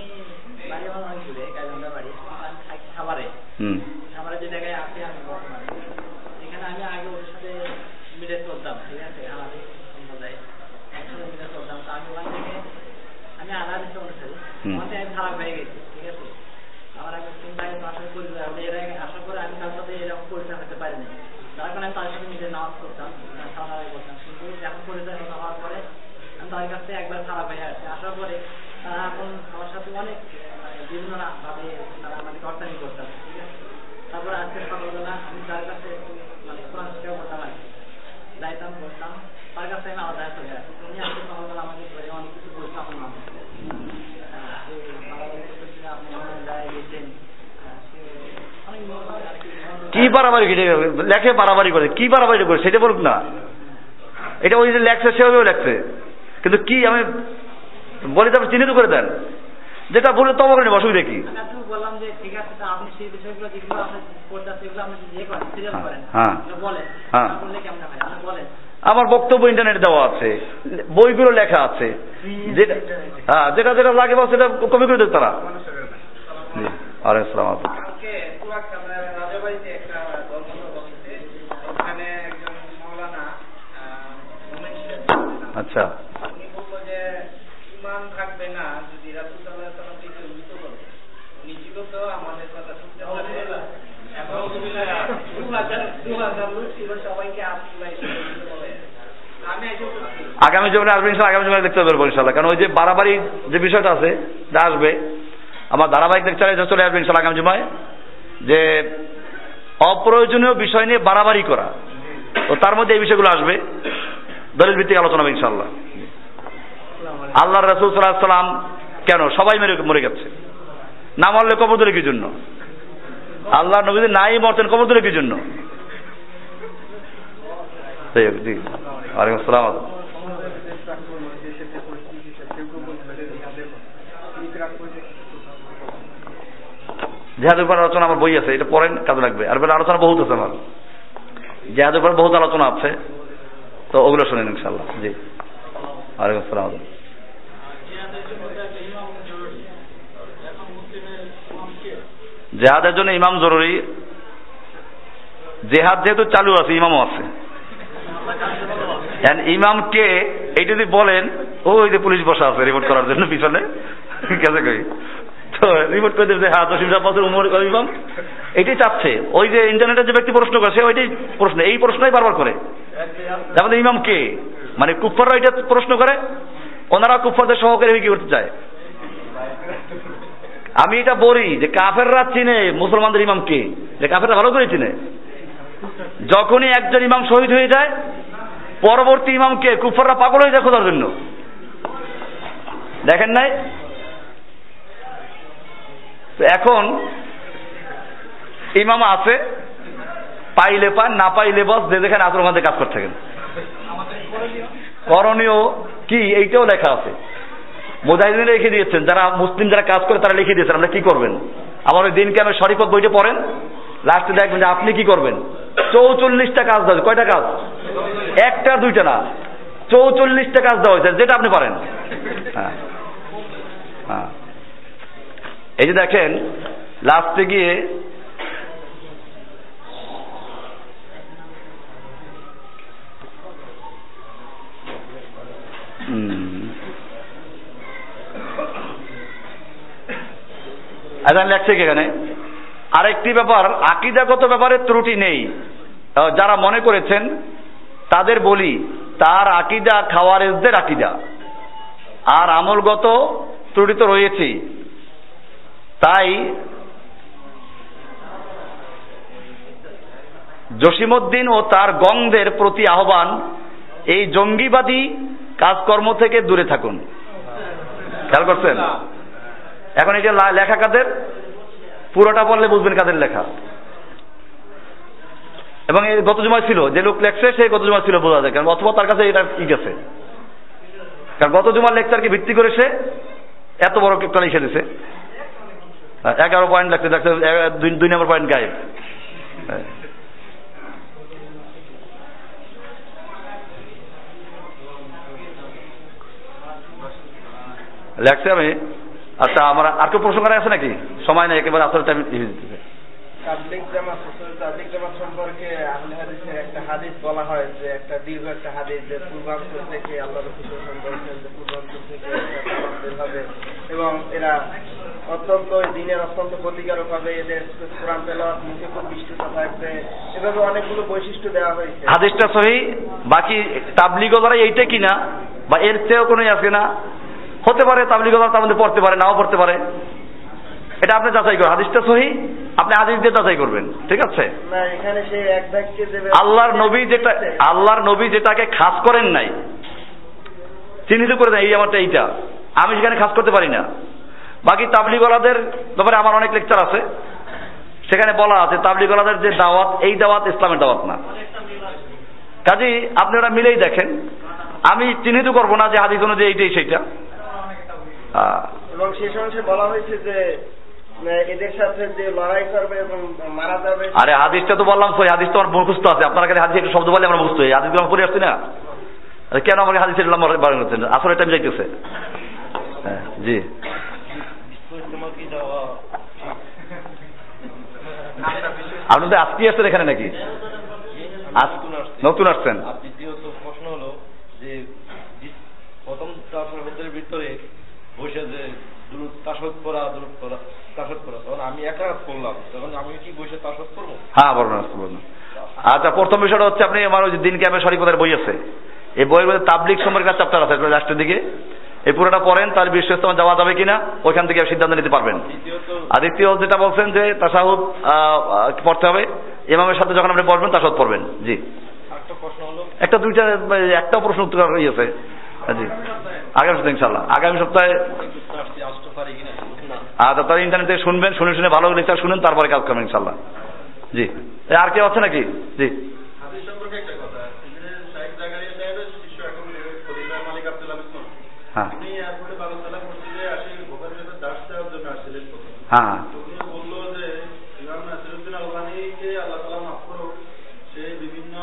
বাড়ি আমার অনেক দূরে গাইবান্ধা বাড়ি আমি থাকি খাবারে হুম খাবারে যে জায়গায় আছি আমি বর্তমানে এখানে আমি আগে ওর সাথে মিলে চলতাম ঠিক আছে আমাদের সম্প্রদায় একসাথে মিলে চলতাম তো আমি ওখান থেকে আমি আধা দিতে অনুসারী হুম। ওখান থেকে আমি খারাপ হয়ে গেছি ঠিক আছে আমার আগে চিন্তা আমি আসার পরিচয় আমি এর আগে আসার পরে আমি তার সাথে এরকম পরিচয় হতে পারিনি যার কারণে আমি তার সাথে নিজে নামাজ করতাম সালামাই করতাম কিন্তু এখন পরিচয় হতে হওয়ার পরে আমি তাদের কাছ থেকে একবার খারাপ হয়ে আসছি আসার পরে তারা এখন আমার সাথে অনেক মানে বিভিন্ন না- ভাবে তারা আমাদেরকে অর্থায়ন করতাম ঠিক আছে তারপরে আজকে সকালবেলা আমি তার কাছে একটু মানে কোরআন শিক্ষা করতাম আর কি। যাইতাম করতাম তার কাছে আমি আলাদা চলে আসি উনি আজকে সকালবেলা আমাকে ধরে অনেক কিছু বলছে আমার নামে আহ, সে বাড়াবাড়ি করতেছে, আপনি এমন জায়গায় গেছেন আহ, সে অনেক মনে আর কি কি বাড়াবাড়ি করে লেখে বাড়াবাড়ি করে কি বাড়াবাড়ি করে সেটা বলুক না। এটা ওই যে লেখছে সেভাবেও লেখছে। কিন্তু কি আমি বলি চিহ্নিত করে দেন। যেটা বলে তবা করে নেব অসুবিধা কি? আপনি ইয়ে হ্যাঁ, হ্যাঁ। হ্যাঁ। আমার বক্তব্য ইন্টারনেটে দেওয়া আছে বইগুলো লেখা আছে। যেটা হ্যাঁ যেটা যেটা লাগে বা সেটা কপি করে দেবে তারা। আলাইকুম আসসালাম। করছি আগামী জীবনে আসবে আগামী জীবনে দেখতে পারব ইনশাল্লাহ কারণ ওই যে বাড়াবাড়ি যে বিষয়টা আছে যা আসবে। আমার ধারাবাহিক লেকচারে যা চলে আসবে ইনশাল্লাহ আগামী জুমায়। যে অপ্রয়োজনীয় বিষয় নিয়ে বাড়াবাড়ি করা। তো তার মধ্যে এই বিষয়গুলো আসবে। দলিল ভিত্তিক আলোচনা হবে ইনশাল্লাহ আল্লাহ রসুল সাল্লাহ সাল্লাম কেন? সবাই মেরে মরে গেছে। না মরলে কবর দিলে কি জন্য? আল্লাহ নবী নাই মরতেন কবর দিলে কি জন্য? ওয়ালাইকুম উপর আলোচনা আমার বই আছে, এটা পড়েন, কাজে লাগবে। আর এবার আলোচনা বহুত আছে আমার। জেহাদের উপর বহুত আলোচনা আছে। তো ওগুলো শোনেন ইনশাল্লাহ জি। ওয়ালাইকুম আসসালাম। জেহাদের জন্য ইমাম জরুরি। জেহাদ যেহেতু চালু আছে, ইমামও আছে। ইমাম কে, এই যদি বলেন ওই যে পুলিশ বসা আছে রিপোর্ট করার জন্য পিছনে। কেসে কই? তো রিপোর্ট করে দেবে হ্যাঁ জসিম সাহেব বছর উমর ইমাম। এটাই চাচ্ছে। ওই যে ইন্টারনেটের যে ব্যক্তি প্রশ্ন করে, সে ওইটাই প্রশ্ন, এই প্রশ্নই বারবার করে। তারপরে ইমাম কে? মানে কুফাররা এটা প্রশ্ন করে, ওনারা কুফারদের সহকারী হয়ে কি করতে চায়? আমি এটা বলি যে কাফেররা চিনে মুসলমানদের ইমাম কে, যে কাফেররা ভালো করে চিনে। যখনই একজন ইমাম শহীদ হয়ে যায়, পরবর্তী ইমামকে কুফাররা পাগল হয়ে যায় খোঁজার জন্য। দেখেন নাই? এখন ইমাম আছে পাইলে পান, না পাইলে বস, যে যেখানে মধ্যে কাজ করতে থাকেন। করণীয় কি? এইটাও লেখা আছে। মুজাহিদিন লিখে দিয়েছেন, যারা মুসলিম যারা কাজ করে তারা লিখে দিয়েছেন, আমরা কি করবেন? আমার ওই দিনকে আমি শরীফত বইটা পড়েন, লাস্টে দেখবেন যে আপনি কি করবেন? চৌচল্লিশটা কাজ দেওয়া। কয়টা কাজ? একটা, দুইটা না। চৌচল্লিশটা কাজ দেওয়া হয়েছে, যেটা আপনি পারেন। হ্যাঁ। হ্যাঁ। এই যে দেখেন, লাস্টে গিয়ে আজান লেখছে কি এখানে? আরেকটি ব্যাপার, আকিদাগত ব্যাপারে ত্রুটি নেই। যারা মনে করেছেন, তাদের বলি, তার আকিদা খাওয়ারেজদের আকিদা। আর আমলগত ত্রুটি তো রয়েছেই তাই জসিমউদ্দিন ও তার গংদের প্রতি আহ্বান, এই জঙ্গিবাদী কাজকর্ম থেকে দূরে থাকুন। খেয়াল করছেন? এখন যে লেখা কাদের? পুরোটা পড়লে বুঝবেন কাদের লেখা। এবং এই গত জমায় ছিল যে লোক লেখছে সেই গত জমায় ছিল বোঝা যায় কারণ অথবা তার কাছে এটা ই গেছে। কারণ গত জমার লেকচারকে ভিত্তি করে সে এত বড় একটা লিখে দিছে। হ্যাঁ, এগারো পয়েন্ট লাগছে দুই- দুই নম্বর পয়েন্ট গায়েব। লেখছে আমি আচ্ছা আমার আর কেউ প্রশ্ন করা আছে নাকি? সময় নেই একেবারে আসলে টাইম তাবলিগ জামাত তাবলিগ জামাত সম্পর্কে আহলে হাদিসের একটা হাদিস বলা হয় যে একটা দীর্ঘ একটা হাদিস যে পূর্বাঞ্চল থেকে আল্লাহ রসুল বলেছেন যে পূর্বাঞ্চল থেকে একটা দাওয়াত বের হবে এবং এরা অত্যন্ত দিনের অত্যন্ত ক্ষতিকারক হবে এদের কোরআন তেলাওয়াত মুখে খুব বিস্তৃত থাকবে এভাবে অনেকগুলো বৈশিষ্ট্য দেওয়া হয়েছে। হাদিসটা সহি বাকি তাবলিগ দ্বারা এইটা কিনা বা এর চেয়েও কোনো আছে না হতে পারে তাবলিগ তার মধ্যে পড়তে পারে নাও পড়তে পারে। এটা আপনি যাচাই করেন। হাদিসটা সহি আপনি হাদিস দিয়ে যাচাই করবেন। ঠিক আছে? আল্লাহর নবী যেটা আল্লাহর নবী যেটাকে খাস করেন নাই চিহ্নিত করে দেন এই আমারটা এইটা। আমি সেখানে খাস করতে পারি না। বাকি তাবলিগলাদের ব্যাপারে আমার অনেক লেকচার আছে। সেখানে বলা আছে তাবলিগলাদের যে দাওয়াত এই দাওয়াত ইসলামের দাওয়াত না। কাজে আপনি ওরা মিলেই দেখেন। আমি চিহ্নিত করব না যে হাদিস অনুযায়ী এইটাই সেইটা। এবং শেষ অংশে বলা হয়েছে যে আহ, এদের সাথে যে লড়াই করবে এবং মারা যাবে। আরে হাদিসটা তো বললাম সই হাদিস তো আমার মুখস্থ আছে। আপনার কাছে হাদিস একটু শব্দ বলে আমার মুখস্থ হই হাদিসগুলো আমরা পড়ে আসছি না? কেন আমাকে হাদিসের লম্বা বাড়ানো হচ্ছে আসলে টাইম যাইতেছে। হ্যাঁ জি। আপনি তো আজকে আসছেন এখানে নাকি? নতুন আসছেন? প্রশ্ন হলো যে প্রথম ভিতরে বসে যে দুরুদ তাসদ করা দুরুদ করা তাসদ করা। তখন আমি একা করলাম। তখন আমি কি বসে তাসদ করব? হ্যাঁ আসতে বলুন আচ্ছা প্রথম বিষয়টা হচ্ছে আপনি আমার ওই দিন ক্যাম্পের বই আছে। এই বইয়ের মধ্যে তাবলিক সম্পর্কে একটা চ্যাপ্টার আছে লাস্টের দিকে। এই পুরোটা পড়েন তার যাওয়া যাবে কিনা ওইখান থেকে সিদ্ধান্ত নিতে পারবেন। আর দ্বিতীয় যেটা বলছেন যে তাসাহুদ পড়তে হবে। ইমামের সাথে যখন আপনি পড়বেন তাসাহুদ পড়বেন। জি। একটা প্রশ্ন দুইটা একটা প্রশ্ন উত্তর ইয়েছে জি। আগামী সপ্তাহে ইনশাল্লাহ আগামী সপ্তাহে আচ্ছা তাহলে ইন্টারনেট থেকে শুনবেন শুনে শুনে ভালো লেকচার শুনেন তারপরে কাজ করবেন ইনশাল্লাহ জি। আর কেউ আছে নাকি? জি। হাদিস সম্পর্কে একটা কথা শাহিদ জাকারিয়া সাহেবের শিষ্য এখন খলিফা মালিক আব্দুল আমিদ নন। হ্যাঁ উনি এয়ারপোর্টে বালুতলা মসজিদে আসি বোখারি সাথে দাস দেওয়ার জন্য আসছিলেন প্রথমে। হ্যাঁ হ্যাঁ তো উনি বলল যে ইমাম নাসিরুদ্দিন আলবানীকে আল্লাহ তালা মাফ করুক সে বিভিন্ন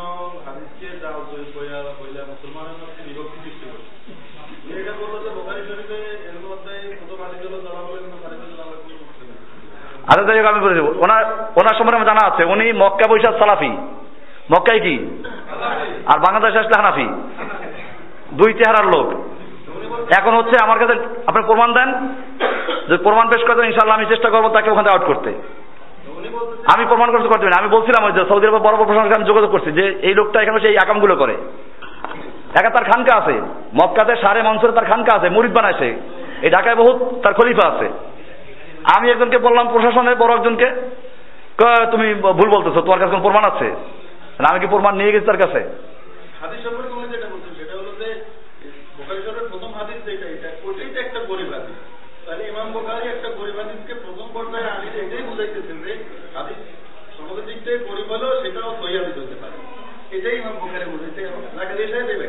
হাদিসকে যা বইয়া বইলা মুসলমানের মধ্যে বিভক্তি সৃষ্টি করছে উনি এটা বলল যে বোখারি শরীফে এর মধ্যে প্রথম হাদিস হলো জমা বলে কিন্তু হাদিস হলো আল্লাহ কোনো মুসলিম নেই। আচ্ছা যাই হোক আমি বলে দেবো। ওনার ওনার সম্পর্কে জানা আছে। উনি মক্কা বৈশাখ সালাফি। মক্কায় কি? আর বাংলাদেশে আসলে হানাফি। দুই চেহারার লোক। এখন হচ্ছে আমার কাছে, আপনি প্রমাণ দেন? যে প্রমাণ পেশ করতেন ইনশাল্লাহ আমি চেষ্টা করব তাকে ওখানে আউট করতে। আমি প্রমাণ করতে করতে না। আমি বলছিলাম যে সৌদি আরবের বড় প্রশাসনের আমি যোগাযোগ করছি যে এই লোকটা এখানে সেই আকামগুলো করে। একা তার খানকা আছে। মক্কাতে সারে মনসুরে তার খানকা আছে। মুরিদ বানাইছে। এই ঢাকায় বহুত তার খলিফা আছে। আমি একজনকে বললাম প্রশাসনের বড় একজনকে তুমি ভুল বলতেছো তোমার কাছে কোনো প্রমাণ আছে? আমি কি প্রমাণ নিয়ে গেছি তার কাছে?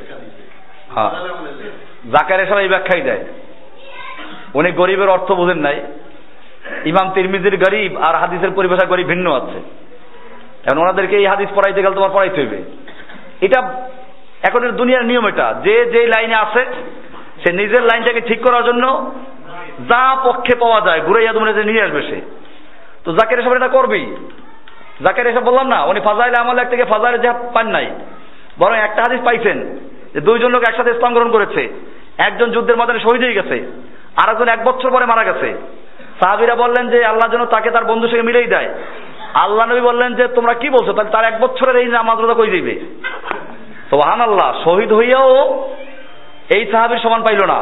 সাহেব দিয়েছে। হ্যাঁ। সবাই এই ব্যাখ্যাই দেয়। উনি গরিবের অর্থ বোঝেন নাই। ইমাম তিরমিজির গরিব আর হাদিসের পরিভাষা গরিব ভিন্ন আছে। এখন ওনাদেরকে এই হাদিস পড়াইতে গেলে তোমার পড়াইতে হইবে। এটা এখন দুনিয়ার নিয়ম এটা। যে যে লাইনে আছে, সে নিজের লাইনটাকে ঠিক করার জন্য যা পক্ষে পাওয়া যায় ঘুরে তোমরা যে নিয়ে আসবে সে। তো জাকের এসব এটা করবেই জাকের এসব বললাম না, উনি ফাজাইলে আমল এক থেকে ফাজাইলে যা পান নাই। বরং একটা হাদিস পাইছেন যে দুইজন লোক একসাথে ইসলাম গ্রহণ করেছে। একজন যুদ্ধের ময়দানে শহীদ হয়ে গেছে। আর একজন এক বছর পরে মারা গেছে। সাহাবিরা বললেন যে আল্লাহ যেন তাকে তার বন্ধুর সঙ্গে মিলেই দেয়। আল্লাহ নবী বললেন যে, তোমরা কি বলছো? তাহলে তার এক বছরের এই নামাজ রোজা কই দিবে তো হান আল্লাহ শহীদ হইয়াও এই সাহাবির সমান পাইল না।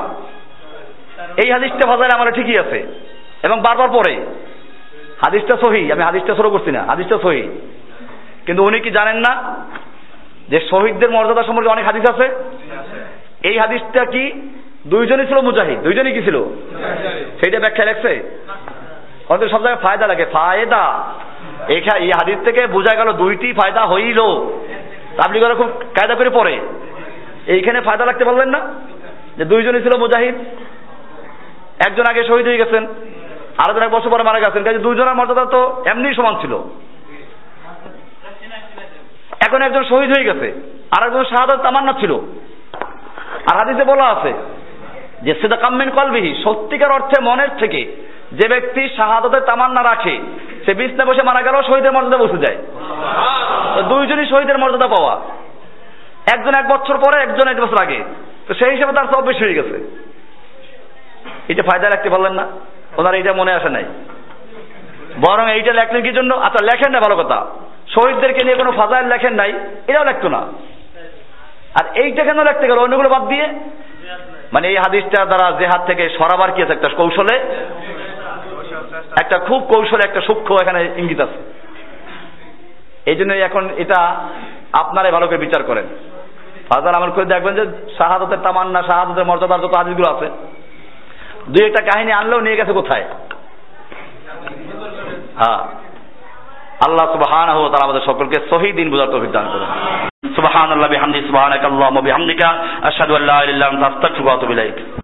এই হাদিসটা ফাজাইলে আমার ঠিকই আছে এবং বারবার পরে হাদিসটা সহি, আমি হাদিসটা শুরু করছি না, হাদিসটা সহি। কিন্তু উনি কি জানেন না যে শহীদদের মর্যাদা সম্পর্কে অনেক হাদিস আছে? এই হাদিসটা কি দুইজনই ছিল মুজাহিদ। দুইজনই কি ছিল? সেইটা ব্যাখ্যা লেখছে? অন্তত সব জায়গায় ফায়দা লাগে। ফায়দা। এখানে এই হাদিস থেকে বোঝা গেল দুইটি ফায়দা হইল। আপনি করে খুব কায়দা করে পড়ে। এইখানে ফায়দা লাগতে পারলেন না? যে দুইজনই ছিল মুজাহিদ। একজন আগে শহীদ হয়ে গেছেন। আরেকজন এক বছর পরে মারা গেছেন। কাজে দুইজনের মর্যাদা তো এমনি সমান ছিল। এখন একজন শহীদ হয়ে গেছে। আর একজন শাহাদত তামান্না ছিল। আর হাদিসে বলা আছে যে সেটা কাম্মিন কলবিহি, সত্যিকার অর্থে মনের থেকে যে ব্যক্তি শাহাদতের তামান্না রাখে, সে বিছনা বসে মারা গেল শহীদের মর্যাদা বসে যায়। দুইজনই শহীদের মর্যাদা পাওয়া। একজন এক বছর পরে, একজন এক বছর আগে। তো সেই হিসেবে তার সব বেশি হয়ে গেছে। এটা ফায়দা রাখতে পারলেন না, ওনার এইটা মনে আসে নাই। বরং এইটা লেখলেন কি জন্য? আচ্ছা লেখেন না, ভালো কথা। শহীদদেরকে নিয়ে কোনো ফাজাইল লেখেন নাই, এটাও লেখতো না। আর এইটা কেন লেখতে গেল? অন্যগুলো বাদ দিয়ে। মানে এই হাদিসটা দ্বারা জেহাদ থেকে সরাবার কি আছে? একটা কৌশলে? একটা খুব কৌশলে একটা সূক্ষ্ম এখানে ইঙ্গিত আছে। এই জন্য এখন এটা আপনারাই ভালো করে বিচার করেন। ফাজার আমল করে দেখবেন যে শাহাদতের তামান্না, শাহাদতের মর্যাদার যত হাদিসগুলো আছে, দুই একটা কাহিনী আনলেও নিয়ে গেছে কোথায়? হ্যাঁ। আল্লাহ তাআলা আমাদের সকলকে সহি দিন বুঝার তৌফিক দান করুন। সুবহানাল্লাহি বিহামদি সুবহানাকাল্লাহুম্মা বিহামদিকা আশহাদু আল্লা ইলাহা ইল্লা আনতা আস্তাগফিরুকা ওয়া আতুবু ইলাইক।